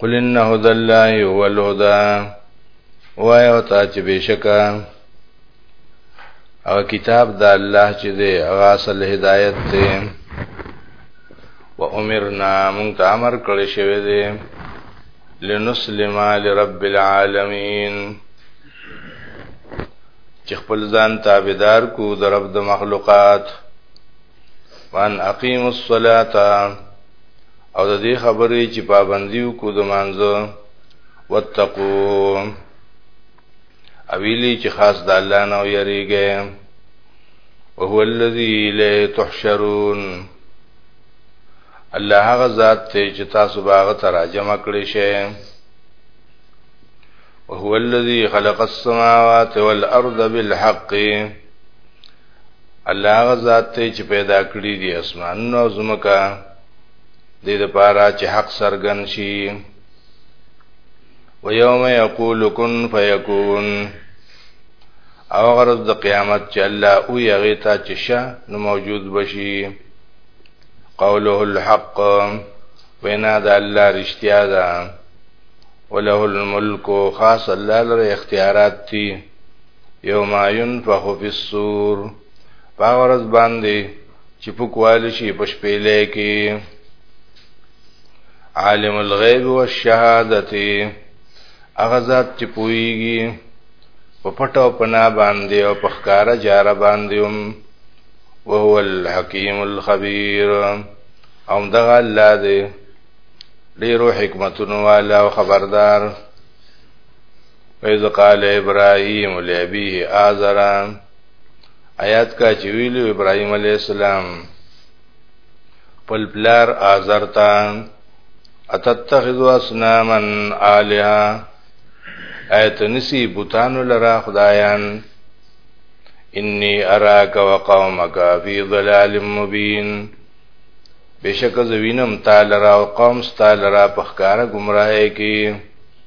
قل ان هدى الله هو الهدى وای او تا چې بشکا او کتاب د الله چې دی هغه اصل هدایت دی و امرنا مونږ ته امر کړی شوی دی لنسلم لرب العالمین چې خپل ځان تابعدار کو د رب د مخلوقات وان اقیم الصلاة او د دې خبرې چې پابندیو کو د مانځه واتقو اویلی چې خاص د الله نه یریږي او هو الذی لا تحشرون الله هغه ذات ته چې تاسو باغ ته راجم کړی شئ وهو الذي خلق السماوات والأرض بالحق الله هغه ذات ته چې پیدا کړی دی اسمانونو او زمکا د دې لپاره چې حق سرګن شي و یوم یقول کن فیکون او غرض د قیامت چې الله او یغی ته چې شه نو موجود بشي قوله الحق وینا د الله رښتیا ده وله الملک خاص الله لري اختیارات دي یوم ينفخ فی الصور باورز باندې چې پکوال شي پشپېلې کې عالم الغیب والشهادته هغه ذات چې پويږي په پټو پنا باندې او په ښکارا جار باندې هم وهو الحکیم الخبیر او دغه الله دې ډیرو حکمتونو والا او خبردار ویز قال ابراهیم لابیه آزرا آیات کا چې ویلو ابراهیم علی السلام پل پلار آزر تا اتتخذ اسناما الها ایت نسی بوتان لرا خدایان انی اراک وقومک فی ظلال مبین بشک زوینم تعالی را او قوم تعالی را پخکار گمراهی کی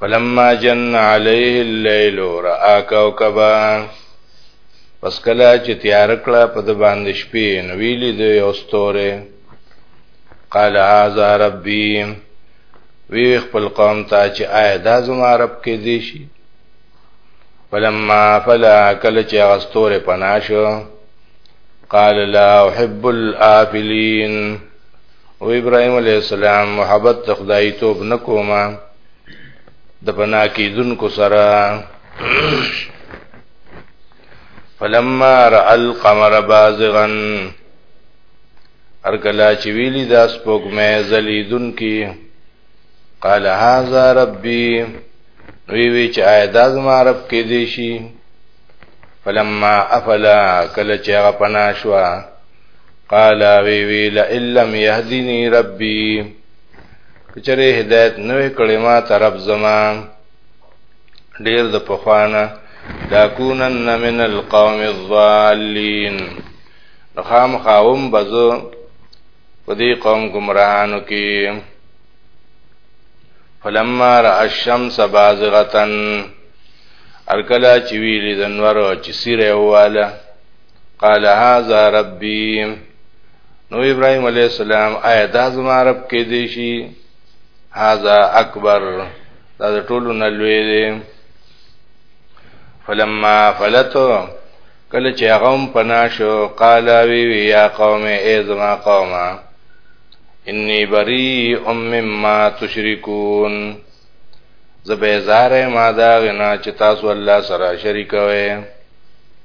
فلما جن عليه الليل راى كوكبا پس کله چې تیار کړه په د باندې شپې نو ویلې د یو ستوره قال هذا ربي وی خپل قوم ته چې آیا دا زما رب کې دی شي فلما فلا کله چې غستوره پناشو قال لا احب الافلين او ابراهيم عليه السلام محبت د خدای توب نکوما د بنا کې دن کو سره فلما را القمر بازغا هر کلا چې ویلی دا سپوږمې زلیدون کې قال هاذا ربي وی وی چې آیات زما رب کې دی شي فلما افلا کله چې هغه پنا شو قال وی وی لئن لم يهدني ربي کچره هدایت نوې کړې ما طرف زما ډیر د پخوانه لا کونن من القوم الضالين خام خاوم بزو په دې قوم گمراهانو کې فلما را الشمس بازغتن ارکلا چې ویلې د نورو چې سیره واله قال هذا ربي نو ابراهيم عليه السلام آیا دا زما رب کې دی شي هذا اکبر دا ټولو نه لوی دی فلما فلتو کله چې هغه هم پنا شو قال وی وی یا قوم ای زما قومه انی بری ام مما تشرکون زبیزار ما دا غنا چې تاسو الله سره شریکوي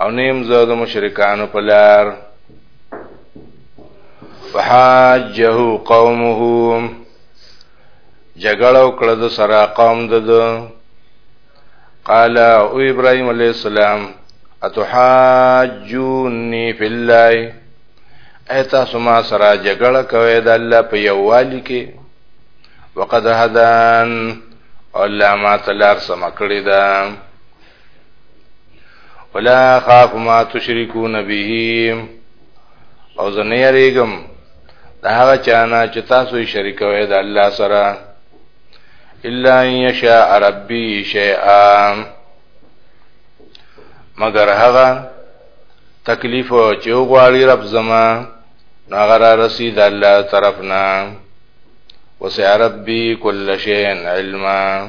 او نیم زه د مشرکانو په لار وحاجه قومه جګړه وکړه د سره قوم د قال او ابراهيم عليه السلام اتحاجوني في الله ايتا سما سره جګړه کوي د الله په یووالي کې وقد هدان الله ما تلار سم کړی ده ولا خاف ما تشركون به او زنه یریګم دا هغه چانه چې تاسو یې شریکوي د الله سره الا یشاء ربی شیئا مگر هغه تکلیف چې وغواړي رب زما ناغه را رسید الله طرفنا وسع ربی کل شیء علما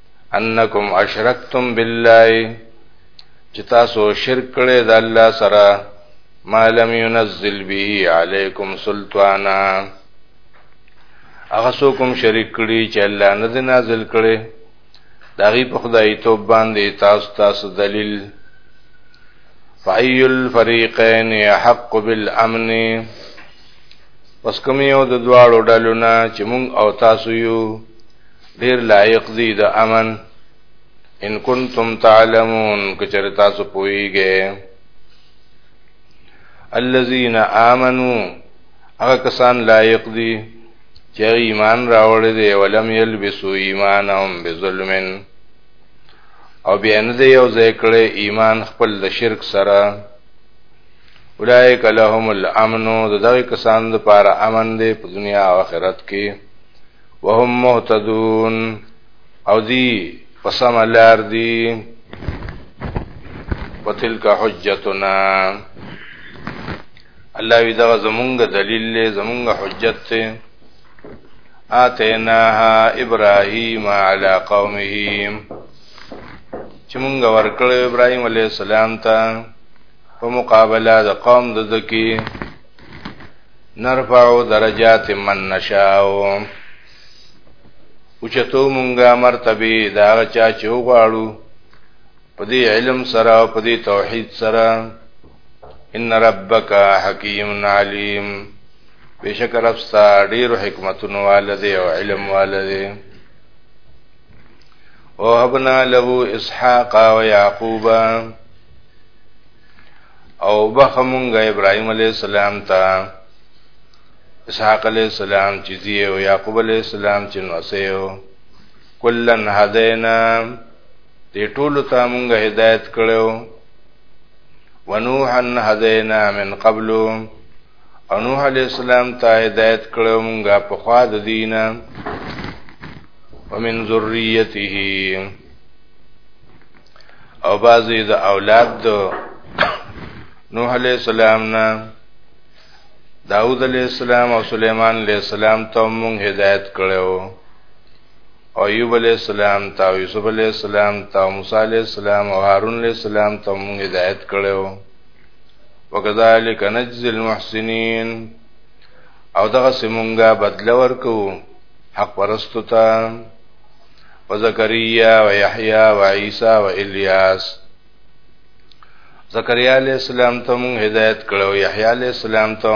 انکم اشرکتم بالله چې تاسو شرک کړی د الله سره ما لم ينزل به عليكم سلطانا هغه څوک هم شریک کړي چې الله نه دی نازل کړي دا غي په خدای توب باندې تاسو تاسو دلیل فای الفریقین حق بالامن پس کوم یو د دواړو ډلو نه چې مونږ او تاسو یو ډیر لایق دی د امن ان کنتم تعلمون کچر تاسو پوئیږئ الذين آمنو هغه کسان لایق دي چې ایمان راوړی دی ولم یلبسو ایمانهم بظلم او بیا نه دی یو ځای کړی ایمان خپل د شرک سره اولائک لهم الامن د دغه کسان لپاره امن دی په دنیا او آخرت کې وهم مهتدون او دی پسم لار دی وتلک حجتنا الله وی دغه زمونږ دلیل له زمونږ حجت ته اتیناها ابراهیم علی قومه چې مونږ ورکړو ابراهیم علی السلام ته په مقابله د قوم د دکی نرفعو درجات من نشاو اوچتو مونږه مرتبه دا چا چې وغواړو په دې علم سره او په دې توحید سره ان ربک حکیم علیم بشک رب ستا ډیر حکمتونو والده او علم والده او هبنا له اسحاق او یعقوب او بخه مونږه ابراهيم عليه السلام ته اسحاق عليه السلام چې زی او يعقوب عليه السلام چې نو سيو کلن هدينا دې ټول ته مونږه هدايت کړو ونوحا هدينا من قبل او نوح عليه السلام ته هدايت کړو مونږه په خوا د دینه ومن ذريته او بعضی د اولاد د نوح علیہ السلام نه داود علیہ السلام او سلیمان علیہ السلام ته مونږ هدایت کړو او ایوب علیہ السلام ته او یوسف علیہ السلام ته او موسی علیہ السلام او هارون علیہ السلام ته مونږ هدایت کړو وکذالک نجزی المحسنین او دغه سیمونګه بدل ورکو حق پرستو ته و زکریا و یحیی و عیسی و الیاس زکریا علیہ السلام ته مون هدایت کړو یحیی علیہ السلام ته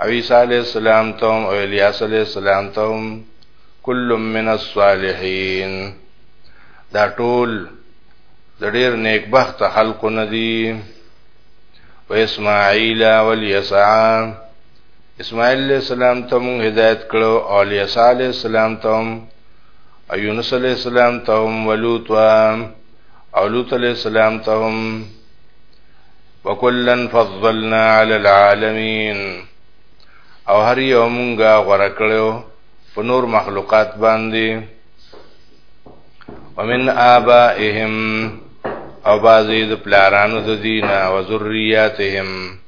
او عیسی علیہ السلام ته او الیاس علیہ السلام ته کل من الصالحین دا ټول د ډیر نیک بخت خلق ندی و اسماعیل و الیسع اسماعیل علیہ السلام ته مون هدایت کړو او علیسا علیہ السلام ته هم او یونس علیہ السلام ته هم ولوط و او لوط علیہ السلام ته هم وکلن فضلنا علی العالمین او هر یو مونږه غوړه کړو په نور مخلوقات باندې ومن آبائهم او بعضی د پلارانو د دینه او ذریاتهم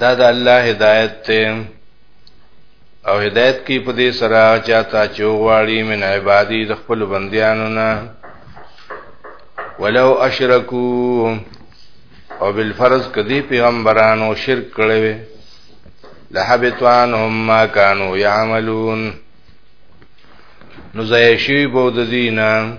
دا د الله هدایت ته او هدایت کی په دې سره چاته چوغواړي من عبادي د خپل بنديانو نه ولو اشرکو او بالفرض کدی پیغمبرانو شرک کړي وي لحبتوان هم ما كانوا يعملون نو زایشی بود دینه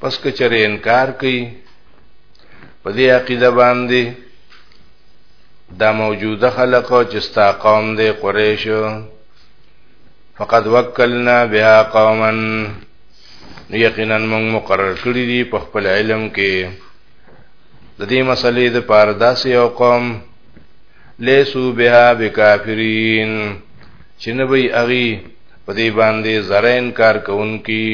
پس که چرې انکار کوي په دې عقیده باندې دا موجوده خلق او چې ستا قوم دی قریش فقد وکلنا بها قوما یقینا موږ مقرر کړی دی په خپل علم کې د دې مسلې د پاره داسې یو قوم لیسو بها بکافرین چې نه وي اغي په دې باندې زره انکار کوونکي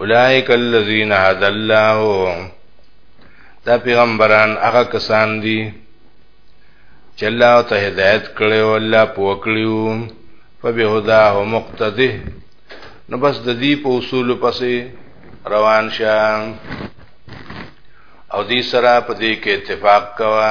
اولائک الذین هد الله دا پیغمبران هغه کسان دي چې الله ته هدایت کړي او الله پوکړیو فبهداه مقتده نو بس د دې په اصول پسې روان شه او دې سره په دې کې اتفاق کوه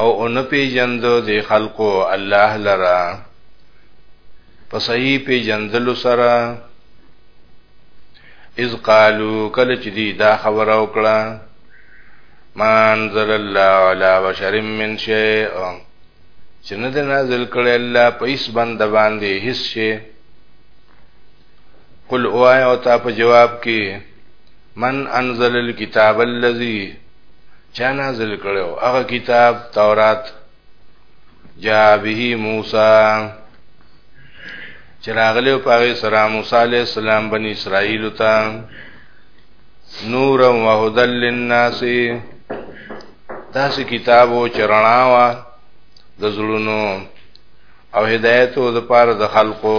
او ان پیجند د خلقو الله لرا په صحیح پیجندل سره اذ قالو کله چې دی دا خبره وکړه ما انزل الله على بشر من شيء چې نه نازل کړي الله په هیڅ بند باندې هیڅ شي قل اوای او تا په جواب کې من انزل الكتاب الذي چا نازل کړو هغه کتاب تورات جاء به موسی چراغله په هغه سره موسی عليه السلام بني اسرائيل ته نور و هدل للناس داسې کتاب او چرنا وا د زړونو او هدایت او د پاره د خلقو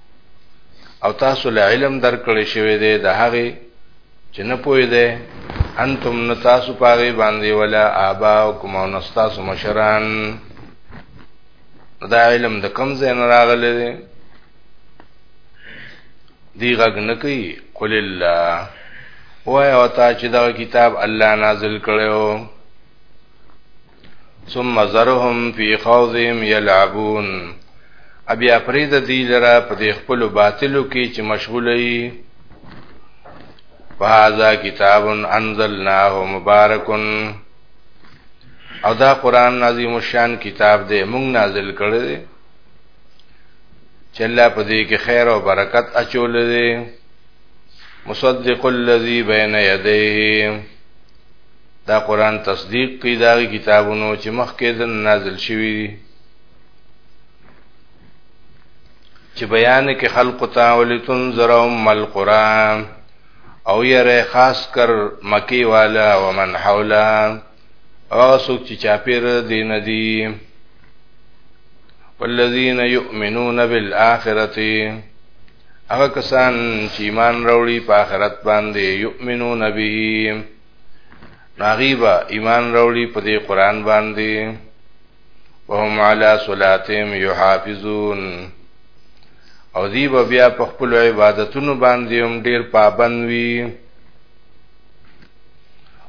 او تاسو له علم درکړې شوی دی د هغه چې نه پوي دی انتم نتاسو پاغي باندې ولا آبا او کوم نستاسو مشران دا علم د کم زین راغلی دی دی غږ نه کوي قل الله وای او تا چې دا کتاب الله نازل کړو ثم ذرهم فی خوضهم یلعبون ابیا فرید دی لرا په دې خپل باطلو کې چې مشغولې وهذا کتاب انزلناه مبارک او دا قران عظیم الشان کتاب دې مونږ نازل کړی دی چې الله په دې کې خیر او برکت اچول دی مصدق الذي بين يديه دا قران تصدیق کوي دا کتابونو چې مخکې د نازل شوی دي چې بیان کې خلق تا ولتن زرهم القران او یې خاص کر مکی والا ومن حولا او سوک چې چاپیر دین دی والذین یؤمنون بالآخرة هغه کسان چې ایمان راوړي په آخرت باندې یؤمنون به ناغیبا ایمان راوړي په دې قران باندې وهم علی صلاتهم یحافظون او دی به بیا په خپل عبادتونو باندې هم ډیر پابند وي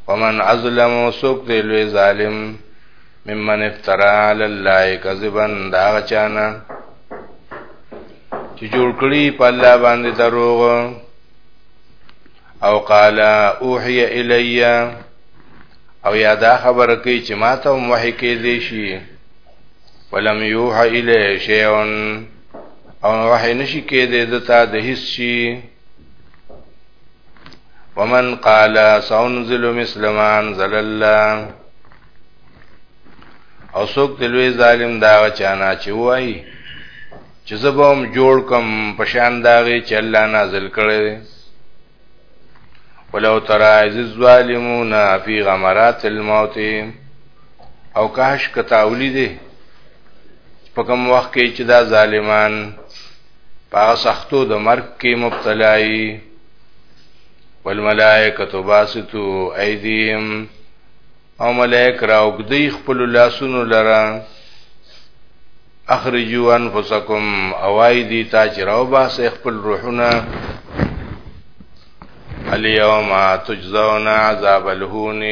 ومن ازلم سوک دی لوی ظالم ممن افترا علی الله کذبا دا چانا چې جوړ کړی په الله باندې دروغ او قال اوحي الي او یا دا خبر کوي چې ما ته وحي کې دي شي ولم یوح الی شیئون او وحی نشی کې دې دتا د هیڅ شي ومن قال سانزل مثل ما انزل الله او څوک دلوي ظالم دا چانا چې وایي چې زبوم جوړ کم پشان داغه چې الله نازل کړي ولو ترى اذ الظالمون في غمرات الموت او کاش کتا ولیدې په کوم وخت کې چې دا ظالمان په سختو د مرګ کې مبتلای والملائکه باسطو ايديهم او ملائک راوګدی خپل لاسونو لره اخرجو انفسکم اوای دی تا چې راو باسه خپل روحونه الیوم تجزون عذاب الهون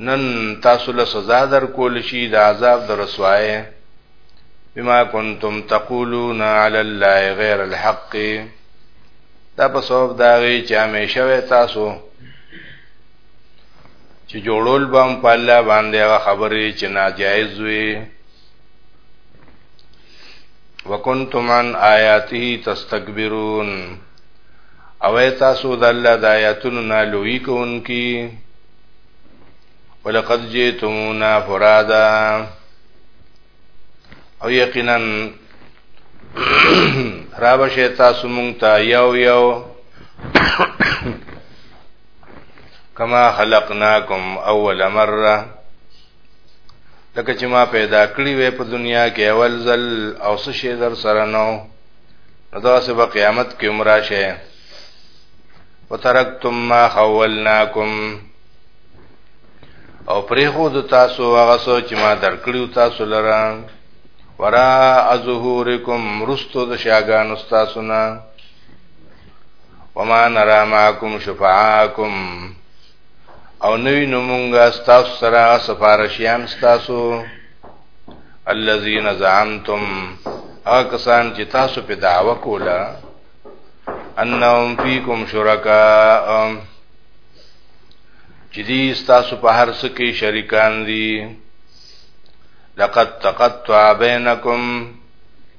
نن تاسو له سزا در کول شي د عذاب در رسوای بما کنتم تقولون علی الله غیر الحق دا په سبب دا وی چې همیشه تاسو چې جوړول به هم په الله باندې هغه خبرې چې ناجایز وي وکنتم عن آیاته تستكبرون او تاسو د الله د آیاتونو نه لوی کوونکی ولقد جئتمونا فرادا او یقینا رابشه تاسو مونږ ته یو یو کما خلقناکم اول مره لکه چې ما پیدا کړی وې په دنیا کې اول ځل او څه شي در سره نو دا سه په قیامت کې عمر شه وترکتم ما خولناکم او پرې خو د تاسو هغه سو چې ما درکړیو تاسو لره ورا ازهورکم رستو د شاګانو تاسو نه وما نرى معكم شفعاءكم او نوی نمونگا ستاسو سرا سفارشیان ستاسو الذین زعمتم اکسان چې تاسو په دعوه کولا انهم فیکم شرکاء چې دي تاسو په هر څه کې شریکان دي لقد تقطع بینکم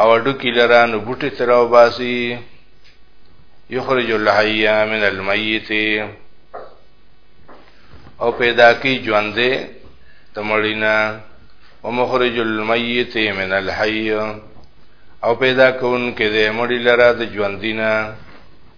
او ډکی لره نو بوټي تر او باسي یخرج الحی من المیت او پیدا کی ژوندې د مړینا او مخرج المیت من الحی او پیدا کون کې د مړی لره د ژوندینا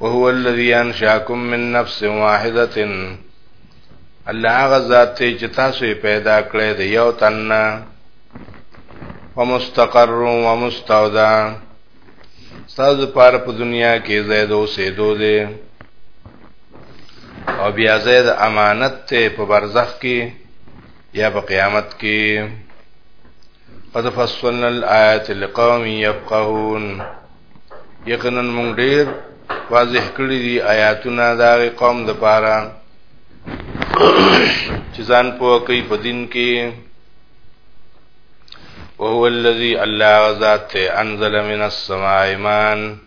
وهو الذي انشاكم من نفس واحده الله هغه ذات ته چې تاسو یې پیدا کړې د یو تن ومستقر ومستودع تاسو پر په دنیا کې زید او سیدو دي او بیا زید امانت ته په برزخ کې یا په قیامت کې قد فصلنا الآيات لقوم يفقهون یقینا موږ ډیر واضح کړی دي آیاتونه دا قوم د پاره چې ځان په کوي په دین کې وهو الذي الله ذات انزل من السماء ماء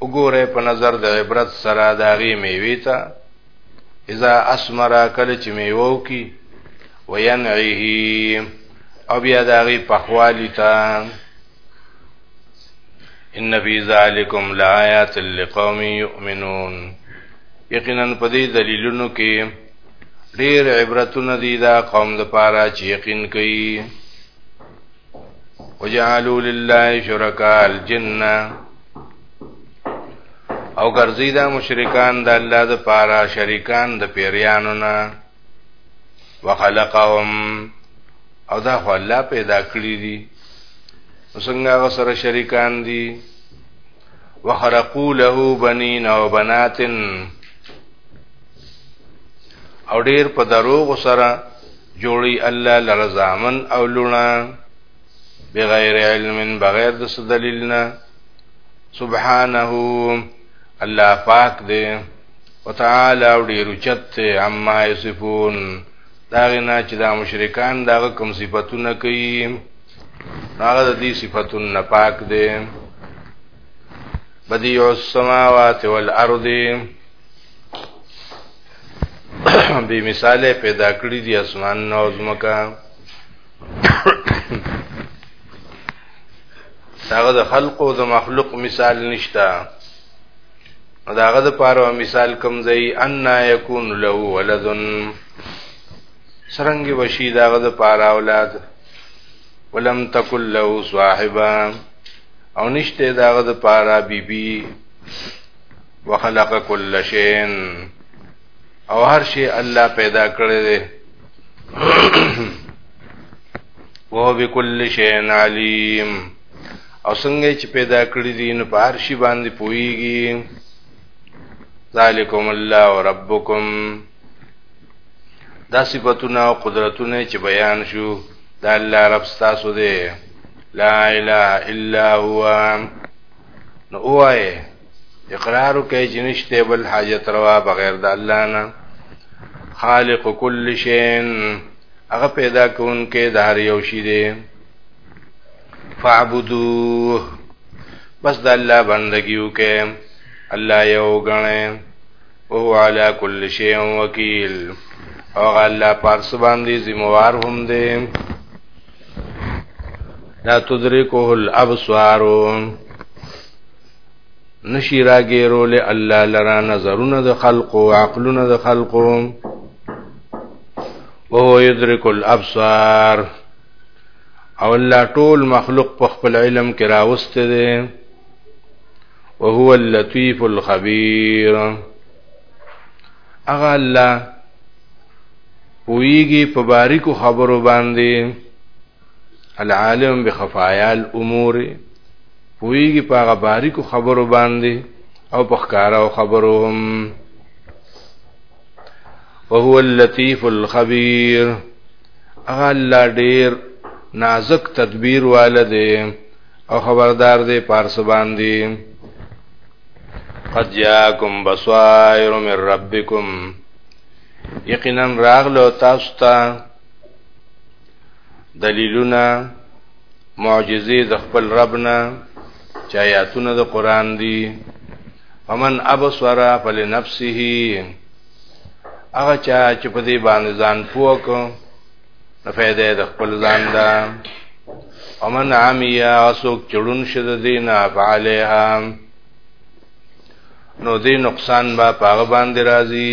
وګوره په نظر د عبرت سره د هغې میوې ته اذا اسمرا کله چې میوه وکړي وینعیه او بیا د هغې پخوالي ته ان فی ذالکم لآیات لقوم یؤمنون یقینا په دې دلیلونو کې ډېر عبرتونه دي دا قوم د پاره چې یقین کوي وجعلوا لله شرکاء الجنه او ګرځي دا مشرکان د الله د پاره شریکان د پیریانو نه وخلقهم او دا خو الله پیدا کړی دي څنګه هغه سره شریکان دي وخرقوا له بنین او بناتن او ډیر په دروغ سره جوړي الله لره زامن او لونه بغیر علم بغیر د دلیل نه سبحانه الله پاک دی وتعالى او ډیر چت عما یصفون دا غنا چې دا مشرکان دا کوم صفاتونه کوي هغه د دې صفاتونه پاک دی بدیع السماوات والارض به مثال پیدا کړی دی اسمان او زمکا داغه د خلق او د مخلوق مثال نشتا داغه د پاره مثال کم ځای ان یکون له ولدن سرنګ وشي داغه د پاره اولاد ولم تکل له صاحبہ او نشته داغه د پاره بیبي بی وخلق كل شيء او هر شي الله پیدا کړی دی وهو بكل شيء عليم او څنګه چې پیدا کړی دي نو په هر شي باندې پويږي ذالکم الله ربکم دا صفاتونه او قدرتونه چې بیان شو دا الله رب تاسو دی لا اله الا هو نو اوه اقرار کوي چې نشته بل حاجت روا بغیر د الله نه خالق کل شی هغه پیدا کون کې د هر یو شی دی فعبدوه بس د الله بندگی وکې الله یو غنه او هو علی کل شی وکیل او الله پارس باندې ذمہوار هم دی لا تدرکه الابصار نشی راګیرو له الله لرا نظرونه د خلقو عقلونه د خلقو وهو يدرك الابصار او الله ټول مخلوق په خپل علم کې راوسته دي وهو اللطيف الخبير اغه الله ویږي په باریکو خبرو باندې العالم بخفایا الامور پویږي په هغه باریکو خبرو باندې او په ښکارو خبرو هم وهو اللطیف الخبیر هغه الله ډیر نازک تدبیر والده او خبردار دی پارس باندې قد جاءکم بصائر من ربکم یقینا راغلو تاسو ته دلیلونه معجزې د خپل رب نه چې آیاتونه د قران دي فمن ابصر فلنفسه هغه چا چې په دې باندې ځان پوک نو فائدې د خپل ځان ده ومن عمیا سوک چړون شد دینا فعلیها نو دې نقصان با پاغه باندې راځي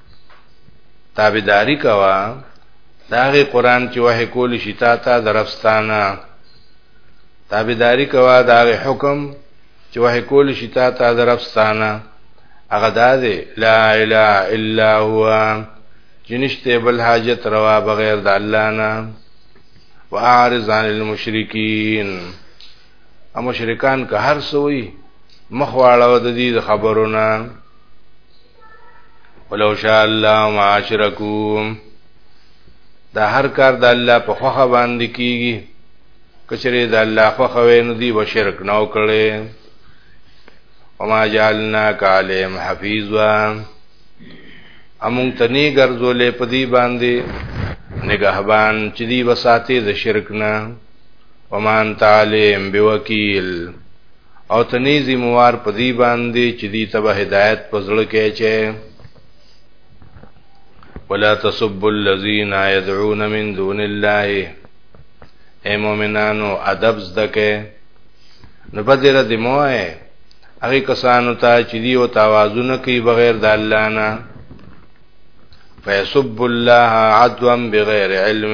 تابعداري کوا داغه قران چې وه کول شي تا ته درفستانه تابعداري کوا داغه حکم چې وه کول شي تا ته درفستانه هغه داده لا اله الا هو جنشته بل حاجت روا بغیر د الله نه واعرض عن المشرکین ا مشرکان که هر سوی مخواړه د دې خبرونه ولو شاء الله ما اشرکوم دا هر کار د الله په خوخه باندې کیږي کچره د الله خوخه وین دی و شرک نو کړي وما جعلنا کالم حفیظا امون تنی ګرځولې په دی باندې نگهبان چې دی وساتې د شرک نه ومان تعلیم بوکیل او تنی زموار په دی باندې چې دی تبه هدایت په زړه کې چي ولا تسب الذين يدعون من دون الله اے مومنانو ادب زدکه نو بدره دی موه هغه کسانو ته چې دی او توازن کوي بغیر د الله نه فیسب الله عدوا بغیر علم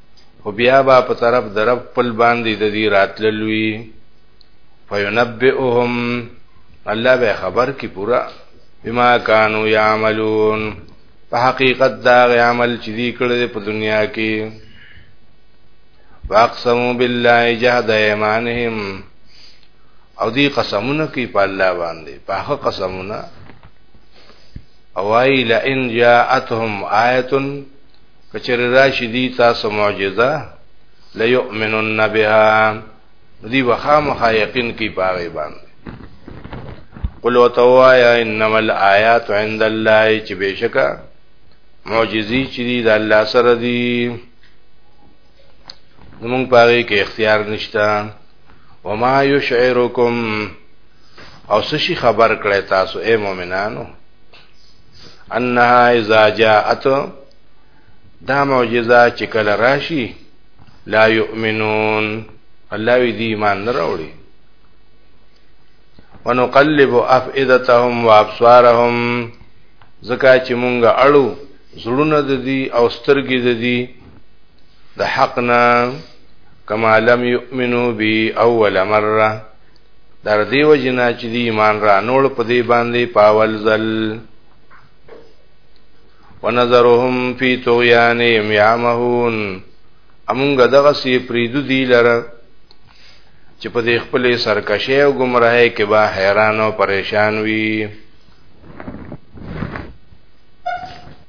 او بیا با په طرف د رب خپل باندې د دې راتللوي فینبئهم الله به خبر کی پورا بما كانوا يعملون په حقیقت دا عمل چې دی کړی په دنیا کې واقسموا بالله جهد ايمانهم او دی قسمونه کوي په الله باندې په هغه قسمونه اوای لئن جاءتهم آیه کچر راشی دی تاسو معجزه لیؤمنن بها دی وخامخا یقین کی پاغی باندې قل وتوایا انما الآیات عند الله چې بشکا معجزي چې دی د الله سره دی زمون پاره کې اختیار نشتا وما یشعرکم او سشي خبر کړی تاسو اے مؤمنانو انها اذا جاءت دا معجزه چې کله راشي لا يؤمنون الله وی دی ایمان نه راوړي ونقلب افئدتهم وابصارهم زکه چې مونږه اړو زړونه د دې او سترګې د دې د حقنا کما لم يؤمنو بي اول مره در دیو جنا چې دی ایمان را نوړ په دی باندې پاول زل ونظرهم فی طغیانهم یعمهون امونګ دغه سی پریدو دی لره چې په دې خپل سرکشه او گمراهی کې با حیران او پریشان وي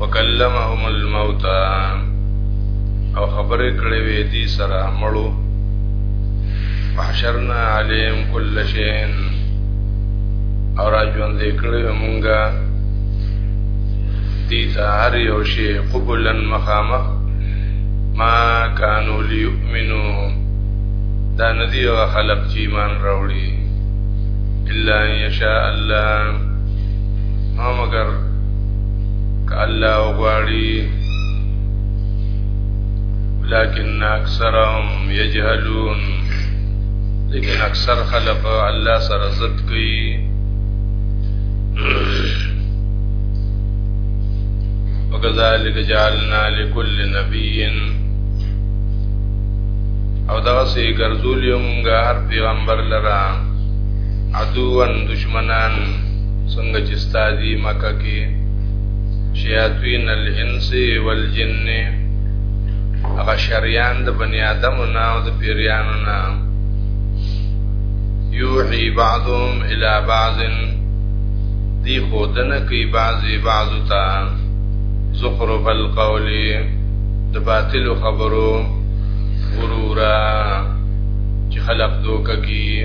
وکلمهم الموت او خبرې کړې وې دي سره مړو وحشرنا عليهم كل شيء او را ژوند کړې مونږه دي ته هر یو شی قبلا مخامخ ما كانوا ليؤمنوا دا ندی او خلق چې ایمان راوړي الا ان شاء الله ها مگر که الله وغواړي لكن اکثرهم يجهلون لیکن اکثر خلق الله سره ضد کوي وكذلك جعلنا لكل نبي او دغه سي ګرځول یو مونږه هر پیغمبر لره عدوان دشمن منان څنګه چې ستا دي مکه کې شیاطین الانس والجن هغه شریان د بنی آدم نه او د پیریانو نه یوحی بعضهم الی بعض دی خودنه کوي بعضی بعضو ته زخرف القول د باطل خبرو غرورا چې خلق دوک کی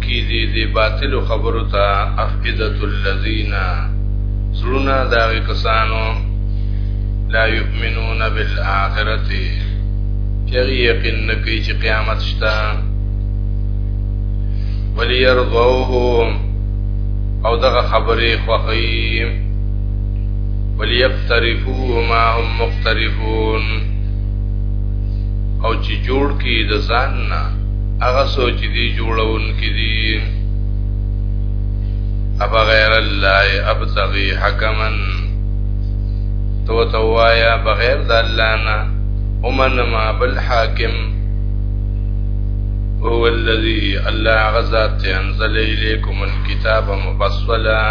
کی دی دی باطلو خبرو ته افئدة الذین زړونه د هغه کسانو لا یؤمنون بالآخرة چې هغه یقین نه کوي چې قیامت شته وليرضوه او دغه خبرې خوښي وليقترفوا ما هم مقترفون او چې جوړ کی د ځان نه هغه سوچ دي جوړون کې دي ابا غیر الله ابتغي حکما تو توایا بغیر د الله نه ومن ما بل حاکم هو الذي الله غزاد انزل اليكم الكتاب مفصلا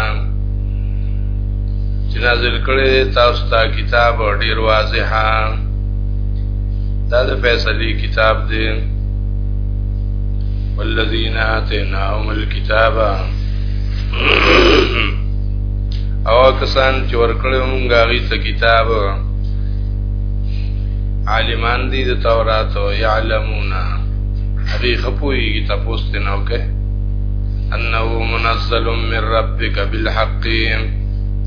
چې نازل کړي تاسو ته کتاب ډیر واضحه دا د فیصلی کتاب دی والذین آتیناهم الكتاب او کسان چې ورکړو موږ غي ته کتاب عالمان دي د تورات او يعلمون هغه خپوي کتاب پوسټ نه وکړي انه منزل من ربك بالحق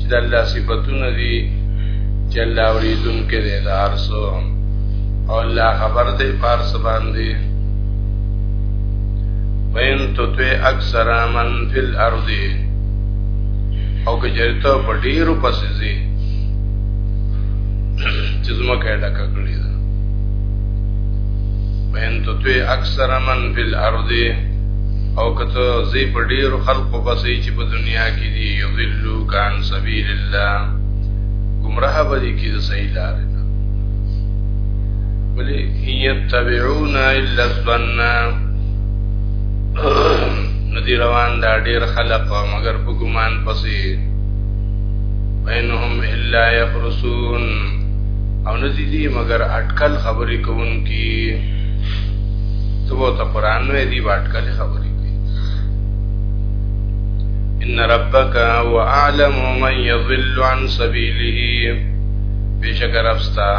چې د الله صفاتونه دي چې الله اوریدونکي دی د هر څه او الله خبر دی په هر څه باندې وین تطوی اکثر من فی الارض او که جرته په ډیرو پسې زی چې زما کې ډکه کړی ده وین تطوی اکثر من فی الارض او کته زی په ډیرو خلقو پسې چې په دنیا کې دي یذل يضلوك عن سبيل الله گمراه بدی کی د صحیح لار ته بلې یتبعون الا الظن ندی روان دا ډیر خلق مگر په ګمان پسې بینهم الا یخرسون او ندی دی مگر اٹکل خبرې کوونکی تو ته قران وې دی اٹکل خبرې ان ربک هو اعلم من يضل عن سبيله بشک ربستا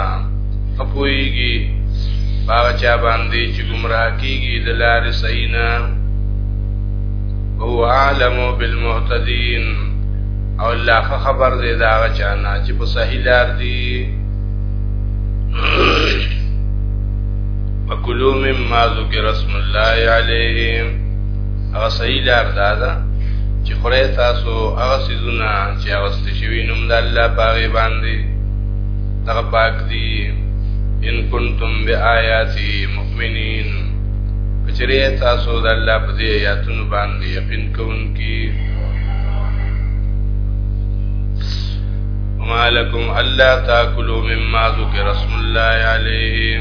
خپويږي هغه چا باندې چې گمراه کیږي د لارې صحیح نه هو عالم بالمهتدين او الله خبر دی دا هغه چا نه چې په صحیح لار دی وکلو مما ذکر اسم الله علیه هغه صحیح لار دا ده چې خورې تاسو هغه سيزونه چې هغه ست شوی نوم د الله پاغي باندې هغه پاک دي ان کنتم بیااتی مؤمنین کچری تاسو د الله په دې آیاتونو باندې یقین کوونکی وما لكم الا تاكلوا مما ذكر اسم الله عليه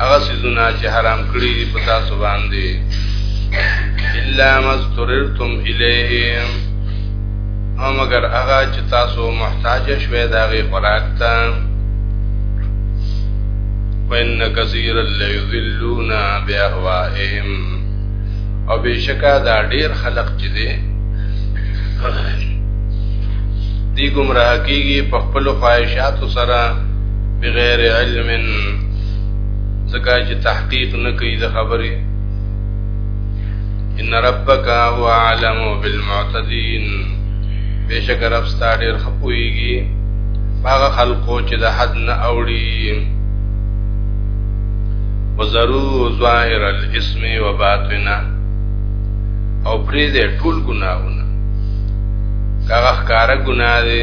هغه سيزونه چې حرام کړی دي په تاسو باندې الا مستررتم الیه او مگر هغه چې تاسو محتاج شوي دا غي خوراک ته وان کثیر لیذلون باهوائهم او بشکا دا ډیر خلق چې دي دی گمراه کیږي په خپل خواهشاتو سره بغیر علم ځکه چې تحقیق نه کوي د خبرې ان ربک هو عالم بالمعتدین بشک رب ستا ډیر خپويږي هغه خلقو چې د حد نه اوړي وزرو ظاهر الاسم وباطنه او پرې دې ټول ګناهونه هغه ښکارا ګناه دي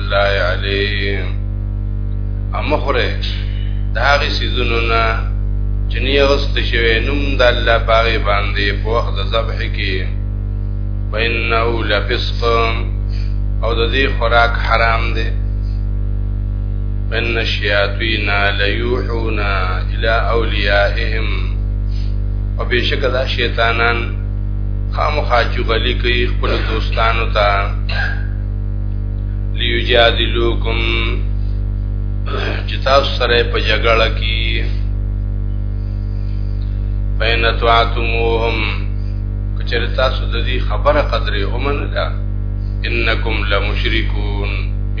الله علیه امخره دا غي سيزونو نه چې نه یوست شوی نوم د الله پاره باندې په وخت د ذبح کې وانه لفسق او د دې خوراک حرام دی ان الشیاطین لیوحون الی اولیاءهم او بشک دا شیطانان خامخا چغلی کوي خپل دوستانو ته لیجادلوکم چې تاسو سره په جګړه کې بین تواتموهم کچره تاسو د دې خبره قدرې اومن ده انکم لمشرکون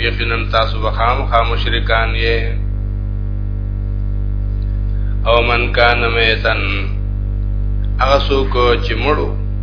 یقینا تاسو وخام خام مشرکان یې او من کان میتن هغه څوک چې مړو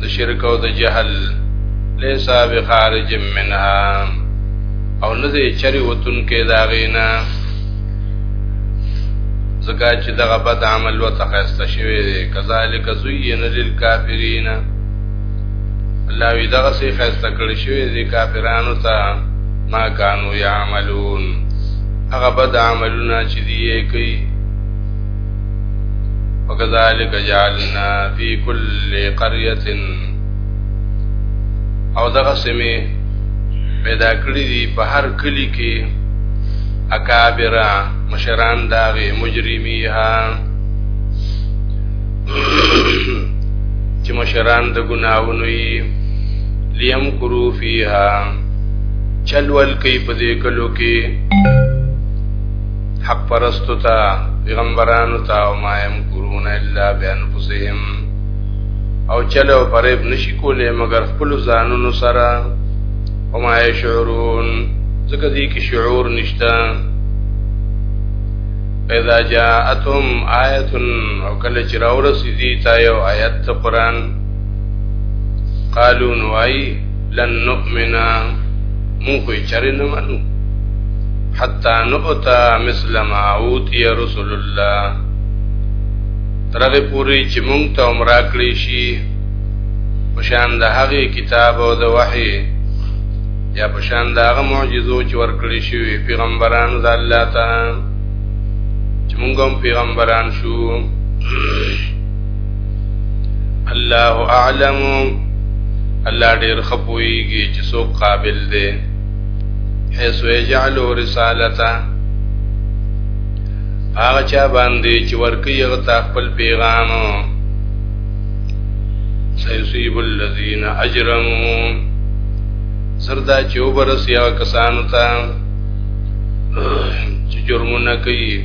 د شرک او د جهل ليس بخارج منها او نه دې چری وتون کې دا غینا زکا چې دغه بد عمل و تخسته شوی دی کذالک زین للکافرین الله وی دغه سي خسته کړی شوی دی کافرانو ته ما کانوا یعملون هغه بد عملونه چې دی کوي وكذلك جعلنا في كل قرية او دغه سمه پیدا کړی دی په هر کلی کې اکابر مشران داغه مجرمیها چې مشران د ګناوونو یې لیم کرو فیها چلول کوي په دې کلو کې حق پرستو ته پیغمبرانو ته او ما يم قرون الا بانفسهم او چلو پرېب نشي کولې مگر خپل ځانونو سره او ما يشعرون ځکه دې کې شعور نشته اذا جاءتهم آیه او کله چې راورسې دي تا یو آیت قرآن قالو نوای لن نؤمنا مو خو چرې نه منو حتا نؤتا مثل ما اوتی رسول الله ترغه پوری چې مونږ ته عمر کړی شي پشان د هغه کتاب او د وحي یا پشان د هغه معجزو چې ورکړی شي پیغمبرانو د الله تعالی چې مونږ هم پیغمبران شو الله اعلم الله ډیر خپويږي چې سو قابل دی حيث يجعل رسالته هغه چا باندې چې ورکی هغه تا خپل پیغام سيصيب الذين اجرموا سردا چې وبرس یا کسانو ته چې جرمونه کوي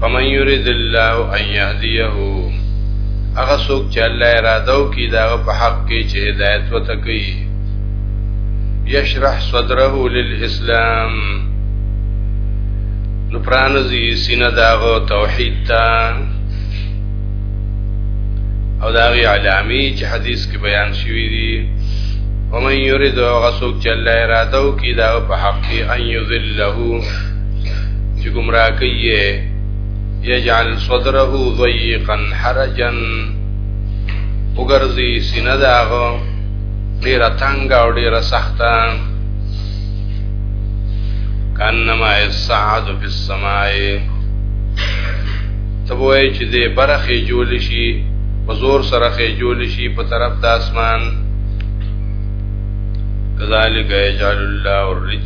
فمن يريد الله ان يهديه هغه څوک چې الله اراده وکړي دا په حق کې چې هدایت وته کوي يشرح صدره للاسلام نو پرانځي سینه داغه توحید ته او دا غي علامی چې حدیث کې بیان شوی دی ومن يريد غسوک چې الله اراده وکړي دا په حق کې ان يذله چې گمراه کوي یجعل صدره ضيقا حرجا وګرځي سینه داغه ډیره تنگ او ډیره سخته کانما السعد فی السماء تبوی چې دې برخه جوړ شي په زور سره خې جوړ شي په طرف د اسمان کذالک یجعل الله الرجس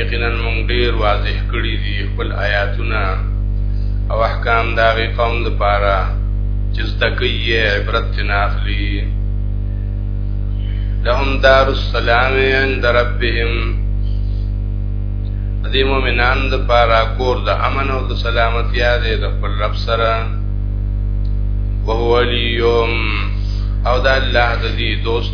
یقینا موږ ډیر واضح کړی دي خپل آیاتونه او احکام دا غي قوم لپاره چې زدکیه عبرت تناخلی لهم دار السلام عند ربهم دې مؤمنان د پاره کور د امن او د سلامتی دی د خپل رب سره وهو وليهم او د الله د دې دوست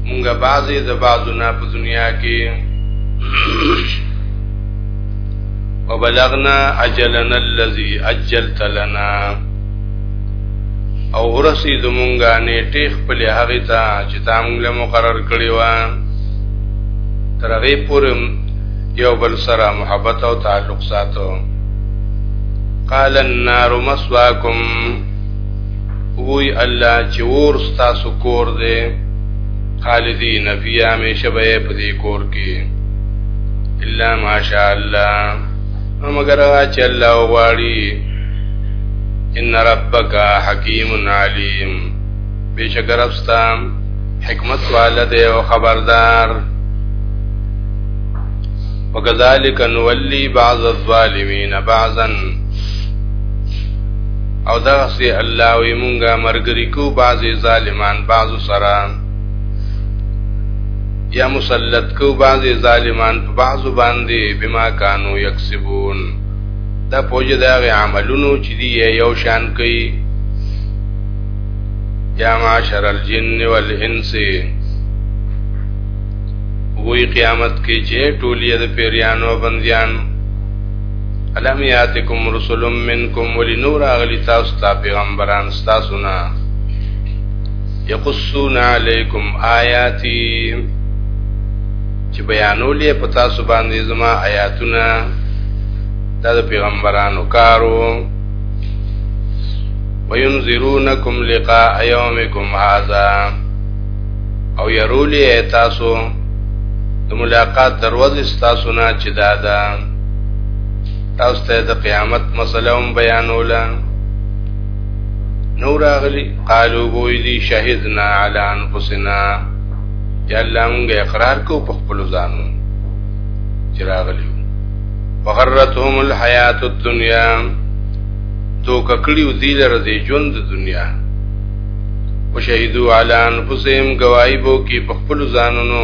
مونږه بعضی د بعضو نه په دنیا کې وبلغنا اجلنا الذي اجلت لنا او ورسی د مونږه نیټه خپل هغه ته چې تا مونږ له مقرر کړی و تر هغه پورې یو بل سره محبت او تعلق ساتو قال النار مسواکم وی الله چې ور ستاسو کور دی خالدین فی همیشه به په دې کور کې الا ماشاء الله مگر چې الله غواړي ان ربک حکیم علیم بشک ربستا حکمت والا دی او خبردار وکذالک نولی بعض الظالمین بعضا او دغه سي الله وي مونږه مرګري کو بعضي ظالمان بعضو سره یا مسلط کو بعضي ظالمان په بعضو باندې بما كانوا يكسبون دا پوجي دا غي عملونو چې دی یو شان کوي یا معاشر الجن والانس وی قیامت کې چې ټولې د پیریانو بندیانو الم یاتکم رسول منکم ولنور اغلی تاسو ته پیغمبران تاسو نه یقصون علیکم آیاتی چې بیانولې په تاسو باندې زما آیاتونه دا د پیغمبرانو کارو وینذرونکم لقاء یومکم هذا او يرولې تاسو د ملاقات دروازه تاسو نه چې دا ده تاسو ته د قیامت مسله هم بیانوله نو راغلی قالو بوی دی شهدنا علی انفسنا یا الله موږ اقرار کو په خپل ځانو چې راغلی وغرتهم الحیات الدنیا تو ککړیو دی لره دی ژوند دنیا وشهدوا علی انفسهم گواہی بو کی په خپل ځانونو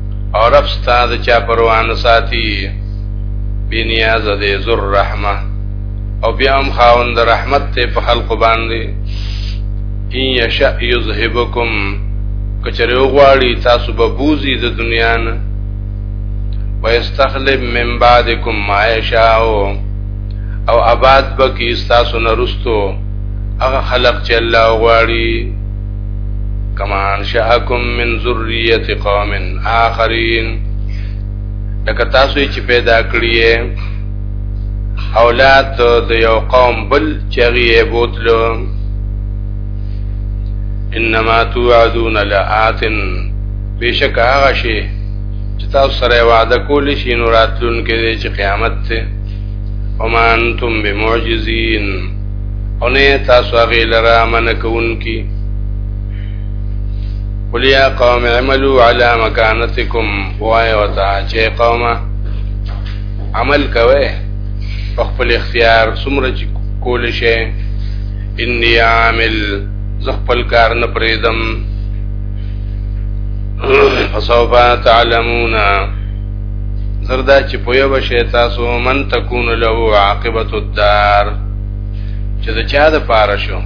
او رب ستا د چا پروان ساتي بنیاز دې ذر رحمه او بیا هم خاوند رحمت ته په خلق باندې ان یشا یذهبکم کچره غواړي تاسو به بوزي د دنیا نه ويستخلف من بعدکم ما یشاء او آباد بکی تاسو نرستو هغه خلق چې الله غواړي کما انشاکم من ذریه قوم آخرین لکه تاسو چې پیدا کړی اولاد د یو قوم بل چغی بوتلو انما توعدون لآت بشک هغه شی چې تاسو سره وعده کول شي نو راتلون کې چې قیامت ته وما انتم بمعجزین او نه تاسو هغه لره منه کوونکی قل یا قوم اعملوا علی مکانتکم وای وتا چې قومه عمل کوي په خپل اختیار څومره چې کول شي انی عامل زه خپل کار نه پرېدم فسوف تعلمون زردا چې پوهه بشي تاسو من تكون له عاقبت الدار چې د چا د پاره شو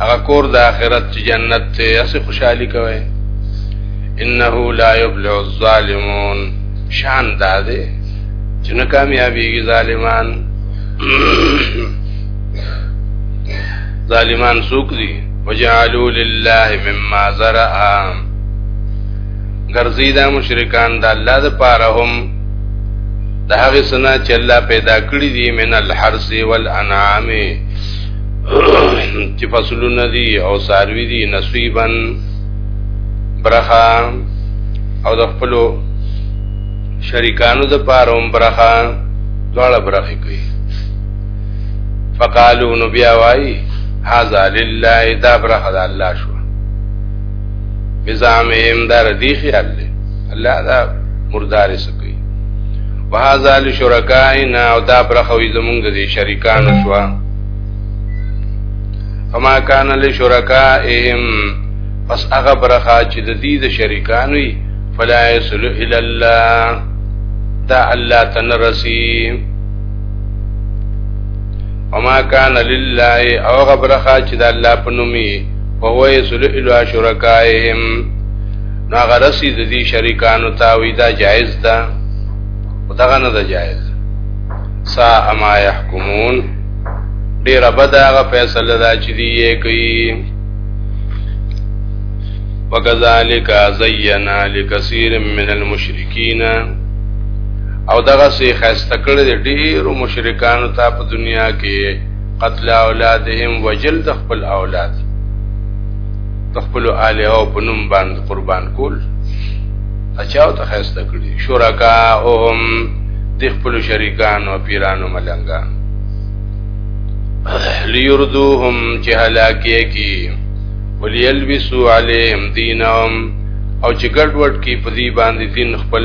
هغه کور د آخرت چې جنت ته اسه خوشحالي کوي انه لا يبلع الظالمون شان داده چې نه کامیابیږي ظالمان ظالمان سوق دي وجعلوا لله مما زرعا ګرځي دا مشرکان د الله د پاره هم د هغه سنا چې الله پیدا کړی دي من الحرث والانعام چې فصلونه دي او ساروي دي نصیبا برخه او د خپل شریکانو د پاره هم برخه دواړه برخه کوي فقالو نو بیا وای هاذا لله دا برخه د الله شو بزعمهم دا ردی خیال دی الله دا مردار سکی وهذا لشرکائنا او دا برخوی زمونږ د شریکان شو فما کان لشرکائهم پس هغه برخه چې د دې د شریکانو وي فلا يصل الى الله دا الله تنرسي وما كان لله او غبرخه چې د الله په نومي وهو یسل الی شرکائهم نو هغه رسی د دې شریکانو ته وی دا جایز ده او دا نه ده جایز سا اما يحكمون ډیر بد هغه فیصله ده چې دی یې کوي وکذالک زینا لکثیر من المشرکین او دغه سي خسته کړی ډیرو مشرکانو ته په دنیا کې قتل اولادهم وجل د خپل اولاد د خپل اله او پنوم باندې قربان کول اچاو ته خسته کړی شرکا اوهم د خپل شریکان او پیرانو ملنګان لیردوهم چې هلاکه کی وليلبسو عليهم دينهم او چې ګډوډ کی په دې باندې دین خپل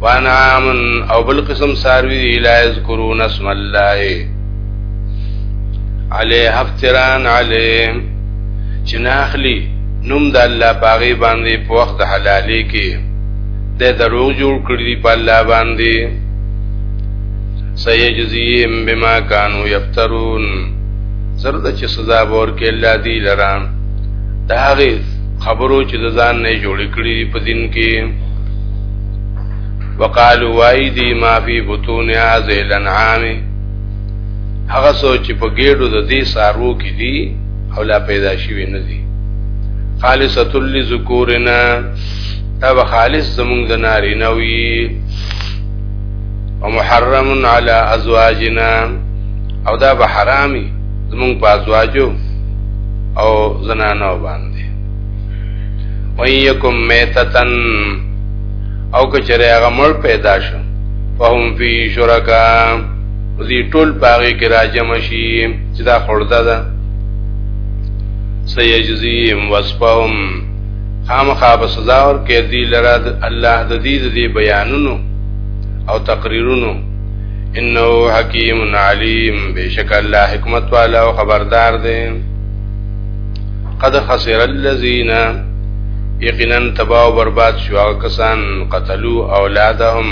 وانعام او بل قسم ساروی لا یذکرون اسم الله علی هفتران علی چناخلی نوم د الله باغی باندې په وخت د حلالي کې د دروغ جوړ کړی په الله باندې سيجزيهم بما كانوا يفترون زرد چې سزا ورکړي الله دی لران دا هغه خبرو چې د ځان نه جوړ کړی په دین کې وقالو وای دی ما فی بطون هذه الانعام هغه سوچ په ګېډو د دې سارو کې دي او لا پیدا شوی نه دي خالصۃ لذکورنا دا به خالص زمونږ د نارینه وي او محرم علی ازواجنا او دا به حرامي زمونږ په ازواجو او زنانو باندې وَيَكُمْ مَيْتَةً او کچره هغه مړ پیدا شو فهم فی شرکا ذی ټول باغی کې راجم شي چې دا خړدا ده سیجزیم وصفهم خامخا به سزا ور کې دی لره الله د دې د بیانونو او تقریرونو انه حکیم علیم بشک الله حکمت والا او خبردار دی قد خسر الذين یقینا تباہ و برباد شو هغه کسان قتلوا اولادهم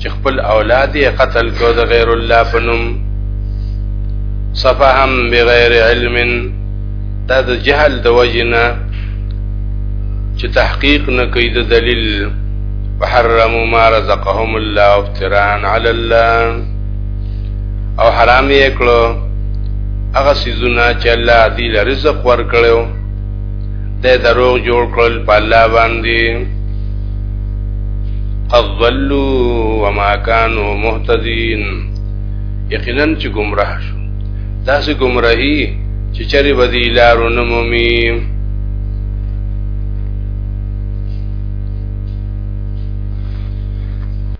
چې خپل اولاد یې قتل کړو د غیر الله په نوم صفهم بغیر علم دا د جهل د وجنه چې تحقیق نه کوي د دلیل وحرموا ما رزقهم الله افتراء على الله او حرام یې کړو هغه سيزونه چې الله دې رزق ورکړو د دروغ جوړ کړل په الله باندې قد ضلوا وما كانوا مهتدين یقینا چې گمراه شو دا سه گمراهي چې چری بدی لارو نمومي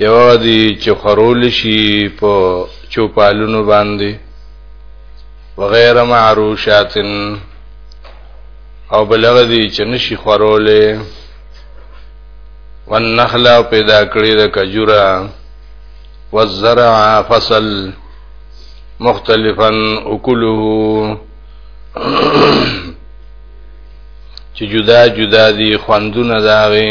یوازې چې خورول شي په چوپالونو باندې وغیر معروشات او بلغه دي چې نشي خورولې والنخلا پیدا کړی د کجورا والزرع فصل مختلفا اکله چې جدا جدا دي خوندونه داغي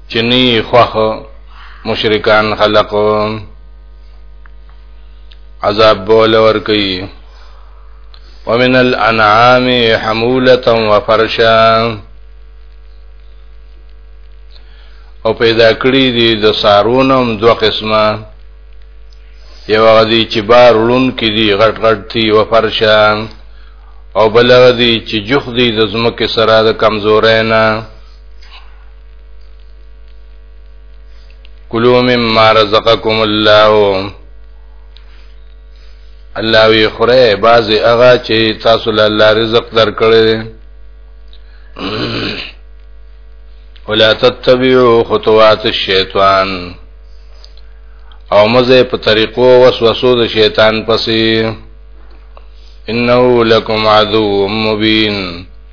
چنی خوخ مشرکان خلق عذاب بول ور کوي ومن الانعام حموله وفرشا او پیدا کړی دي د سارونم دوه قسمه یو غدي چې بار لون کې دي غټ غټ دي او فرشان او بل غدي چې جخ دي د زمکه سره د کمزورې نه کلو مما رزقکم الله الله وی خره باز هغه چې تاسو له الله رزق درکړي ولا تتبعوا خطوات الشیطان او مزه په طریقو وسوسو د شیطان پسې انه لکم عدو مبین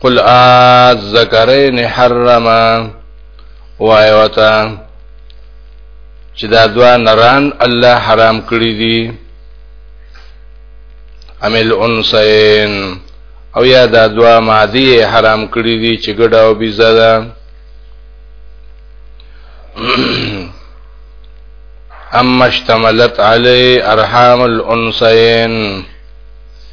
قل الذکرین حرم وایوتا چې دا دوا نران الله حرام کړی دي امل انسین او یا دا دوا مادی حرام کړی دي چې ګډه او بيزه ده اما اشتملت علی ارحام الانسین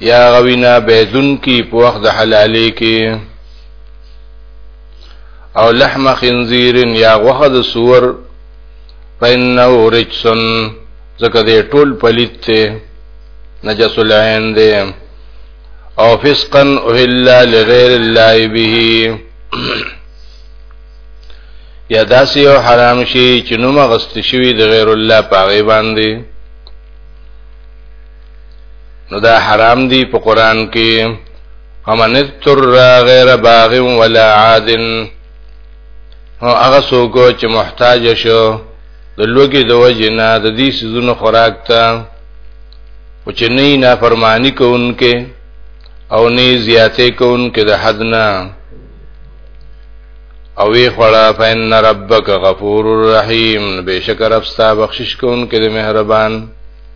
یا غوینا بهدون کی په وخت د حلالې کې او لحم خنزیر یا غوخه د سور فإنه رجس ځکه دې ټول پلیت ته نجس العين دې او فسقا الا لغیر الله به یا داسې یو حرام شي چې نوم غست شوی د غیر الله پاغي باندې نو دا حرام دی په قران کې فمن اضطر غیر باغ ولا عاد او هغه څوک چې محتاج شو د لوګي د وجنا د دې سيزونو خوراک ته او چې نه نه فرمانی کوونکې او نه زیاتې کوونکې د حد نه او وی خړه فین ربک غفور الرحیم بشکر افستا بخشش کوونکې د مهربان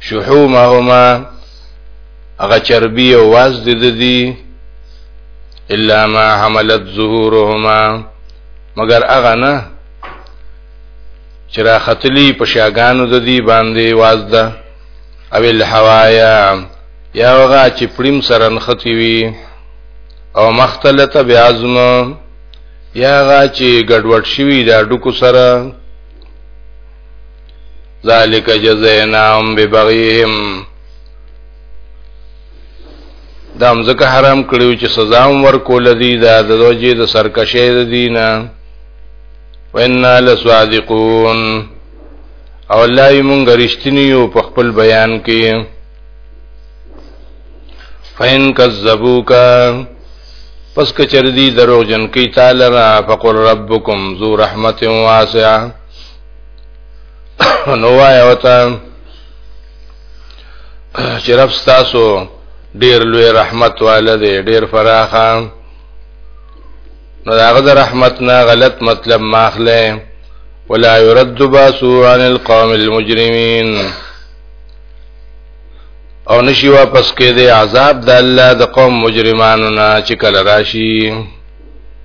شحومهما هغه چربی او واز د دې الا ما حملت ظهورهما مگر هغه نه چې را خطلی په شاګانو د دې باندې واز ده او الحوایا یا هغه چې پریم سره نختی وي او مختلط بیازم یا هغه چې ګډوډ شوی دا ډکو سره ذالک جزیناهم ببغیهم دا هم ځکه حرام کړیو چې سزا هم ورکول دي دا د دوجې د سرکشې د دینه وإنا لصادقون او الله یې مونږ رښتینی یو په خپل بیان کې فین کذبوک پس کچر دی دروغ جن کی تعالی را فقل ربکم ذو رحمت واسعه نو وای او ته چې رب تاسو ډیر لوی رحمت والده ډیر فراخه نو داغه د رحمت نه غلط مطلب ماخله ولا يرد باسو عن القوم المجرمين او نشي واپس کې د عذاب د الله د قوم مجرمانو نه چې کله راشي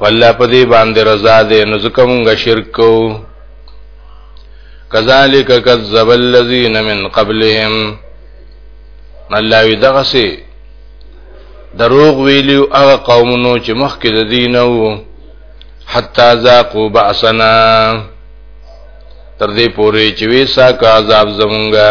والله په دې باندې رضا دې نو ځکه مونږ شرک کوو کذالک کذب الذین من قبلهم الله وی دغه سي دروغ ویلو هغه قومونو چې مخکې د دین وو حتا ذاقوا باسنا تر دې پورې چې ویسا کا عذاب زمونږه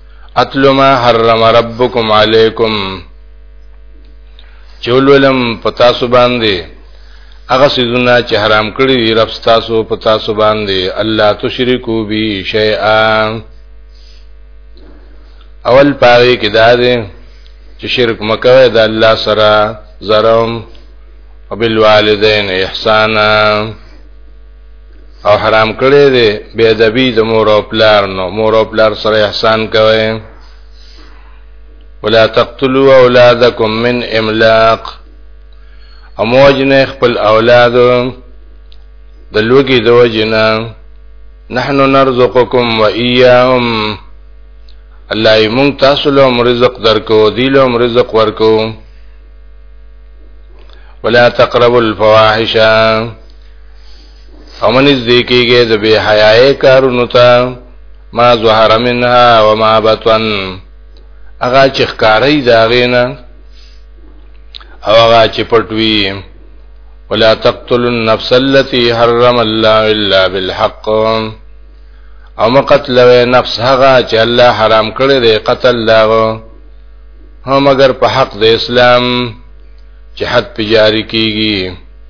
اتلو ما حرم ربکم علیکم چولولم پتا سو باندې هغه سيزونه چې حرام کړی دی رب تاسو په تاسو باندې الله تشریکو بی شیئا اول پاره کې دا دی چې شرک مکوي د الله سره زرم وبالوالدین احسانا او حرام کړی دی بی ادبی د مور او پلار نو مور او پلار سره احسان کوي ولا تقتلوا اولادکم من املاق اموجنه خپل اولاد د لوګي د وجنا نحن نرزقکم و ایاهم الله یې مونږ تاسو له رزق درکو دی له رزق ورکو ولا تقربوا الفواحش او من ذکیږي د به حیاي کارونو ته ما ظهر منها وما بطن هغه چې ښکارې دا غینا او هغه چې پټوي ولا تقتل النفس التي حرم الله الا بالحق او مقتل نفس هغه چې الله حرام کړی دی قتل لاغو هم اگر په حق د اسلام چې حد پجاری کیږي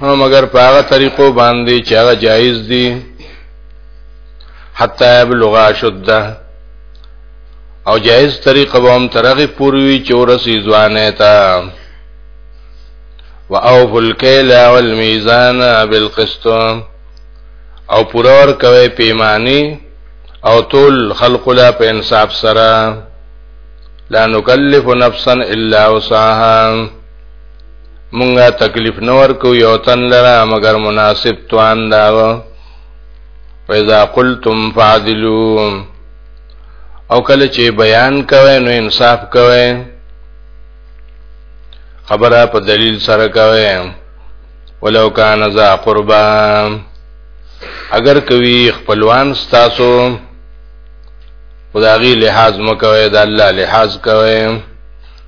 هم مگر په هغه طریقو باندې چې هغه جایز دي حتی یبلغ شده او جایز طریقه به هم ترغه پوروي چې ورسي ځوانه تا واوفوا الكيل والميزان بالقسط او پرور کوي پیمانی او تول خلق لا په انصاف سره لا نکلف نفسا الا وسعها مونږه تکلیف نور کو یو تن لرا مگر مناسب توان دا فاذا قلتم فعدلوا او کله چې بیان کوي نو انصاف کوي خبره په دلیل سره کوي ولو کان ذا قربا اگر کوي خپلوان ستاسو خدای لحاظ مکوي د الله لحاظ کوي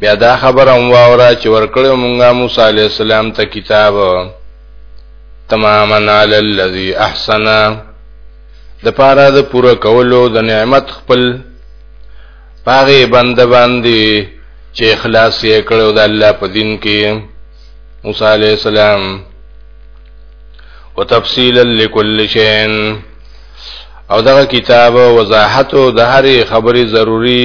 بیا دا خبره هم واوره چې ورکړو مونږه موسی علی السلام ته کتاب تماما علی الذی احسن د پاره د پوره کولو د نعمت خپل پاغه بند باندې چې اخلاص یې کړو د الله په دین کې موسی علی السلام وتفصیلا لكل شیء او دغه کتاب وضاحت او د هرې خبرې ضروری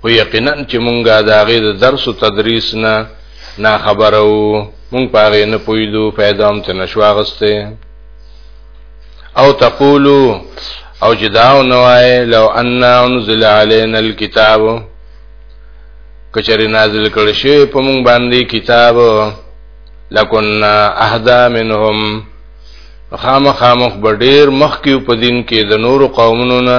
خو یقینا چې مونږه د هغې د درس و تدریس نه نا خبره وو مونږ په هغې نه پوهېدو پیدا هم ته نشو اخیستی او تقولو او چې دا ونه وایې لو انا انزل علینا الکتاب که چېرې نازل کړی شوی په مونږ باندې کتاب لکنا اهدا منهم خامخامخ به ډېر مخکې په دین کې د نورو قومونو نه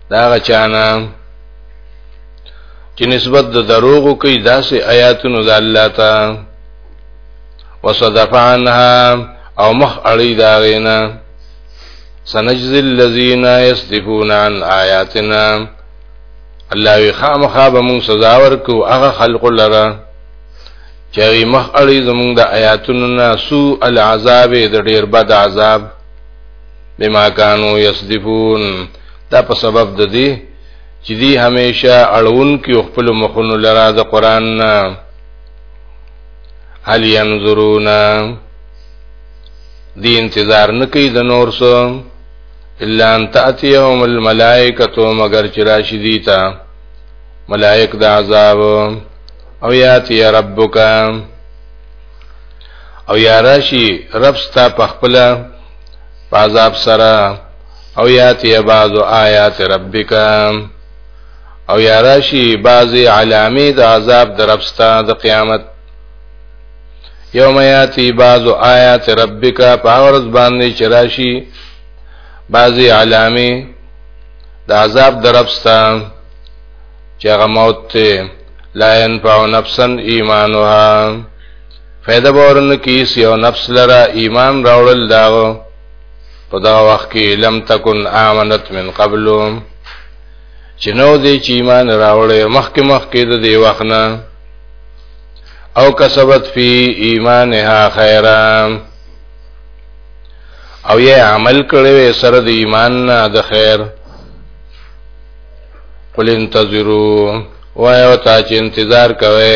دا غچانا چې نسبت د دروغ کوي داسې آیاتونو د الله ته وصدف عنها او مخ اړي دا غینا سنجزي الذين يصدفون عن آياتنا الله وی خامخا به مون سزا ورکو هغه خلق لره چې مخ اړي زمونږ د آیاتونو نه سو العذاب د ډیر بد عذاب بما كانوا يصدفون دا په سبب د دې چې دی همیشه اړون کې خپل مخونو لرا د قران نه هل ينظرون دی انتظار نه کوي د نور سو الا ان تاتيهم الملائکه مگر چې راشي دي تا ملائک د عذاب او یاتی ربک او یا راشي رب ستا په خپل په عذاب سره او یاتی بعض آیات ربک او یا راشي بعضی علامې د عذاب درپستا د قیامت یوم یاتی بعض آیات ربک په ورځ باندې چراشي بعضی علامې د عذاب درپستا چې هغه موت ته لا ينفع نفسا ایمانها فیده بورن کیس یو نفس لرا ایمان راوړل داغو په دا وخت کې لم تکن آمنت من قبلو چې نو دې چې ایمان راوړې مخکې مخکې د دې وخت نه او کسبت فی ایمانها خیرا او یې عمل کړو سره د ایمان نه د خیر قل انتظروا وایو تا چې انتظار کوئ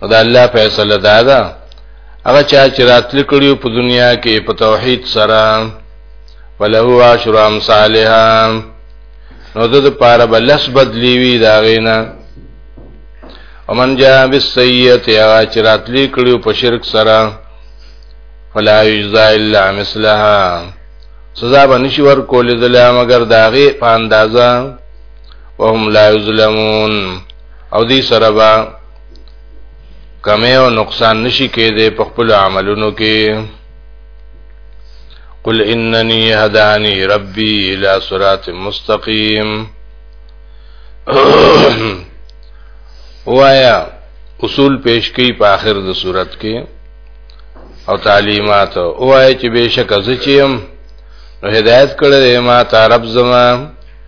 او دا الله فیصله دا ده هغه چا چې راتل کړیو په دنیا کې په توحید سره وله عشر امثالها نو د پاره بلس بدلی وی دا غینا ومن جاء بالسیئه هغه چې راتل کړیو په شرک سره فلا یجزا الا مثلها سزا به نشي ورکول دلا مگر داغه په اندازا وهم لا یظلمون او دې سره به کمی او نقصان نشي کېده په خپل عملونو کې قل انني هداني ربي الى صراط مستقيم وایا اصول پیش کی په آخر د صورت کې او تعلیمات وایا چې بشک زچیم نو هدایت کړل ما تعرب زمان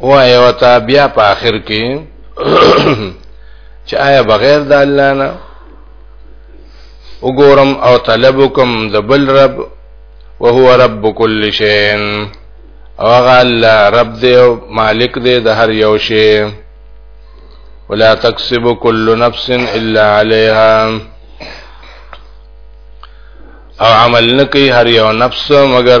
او ایو تا بیا په اخر کې چې آیا بغیر د الله نه وګورم او طلبکم د بل رب وهو رب کل شی او هغه الله رب دی او مالک دی د هر یو شی ولا تکسب کل نفس الا علیها او عمل نکي هر یو نفس مگر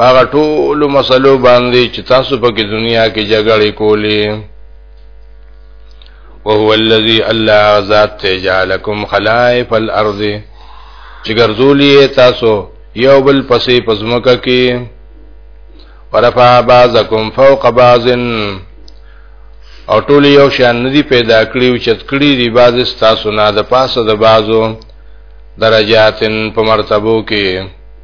هغه ټول مسلو باندې چې تاسو په دنیا کې جګړې کولې وهو الذي الله ذات تجعلكم خلائف الارض چې ګرځولې تاسو یو بل پسې پزمکه کې ورفع بعضکم فوق بعض او ټول یو شان ندي پیدا کړی او چت کړی دی بعض تاسو نه د پاسه د بعضو درجاتن په مرتبو کې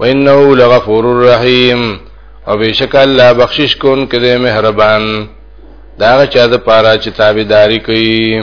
وانه لغفور الرحیم او بشک الله بخشش کون کده مهربان دا چا د پاره چې تابعداري کوي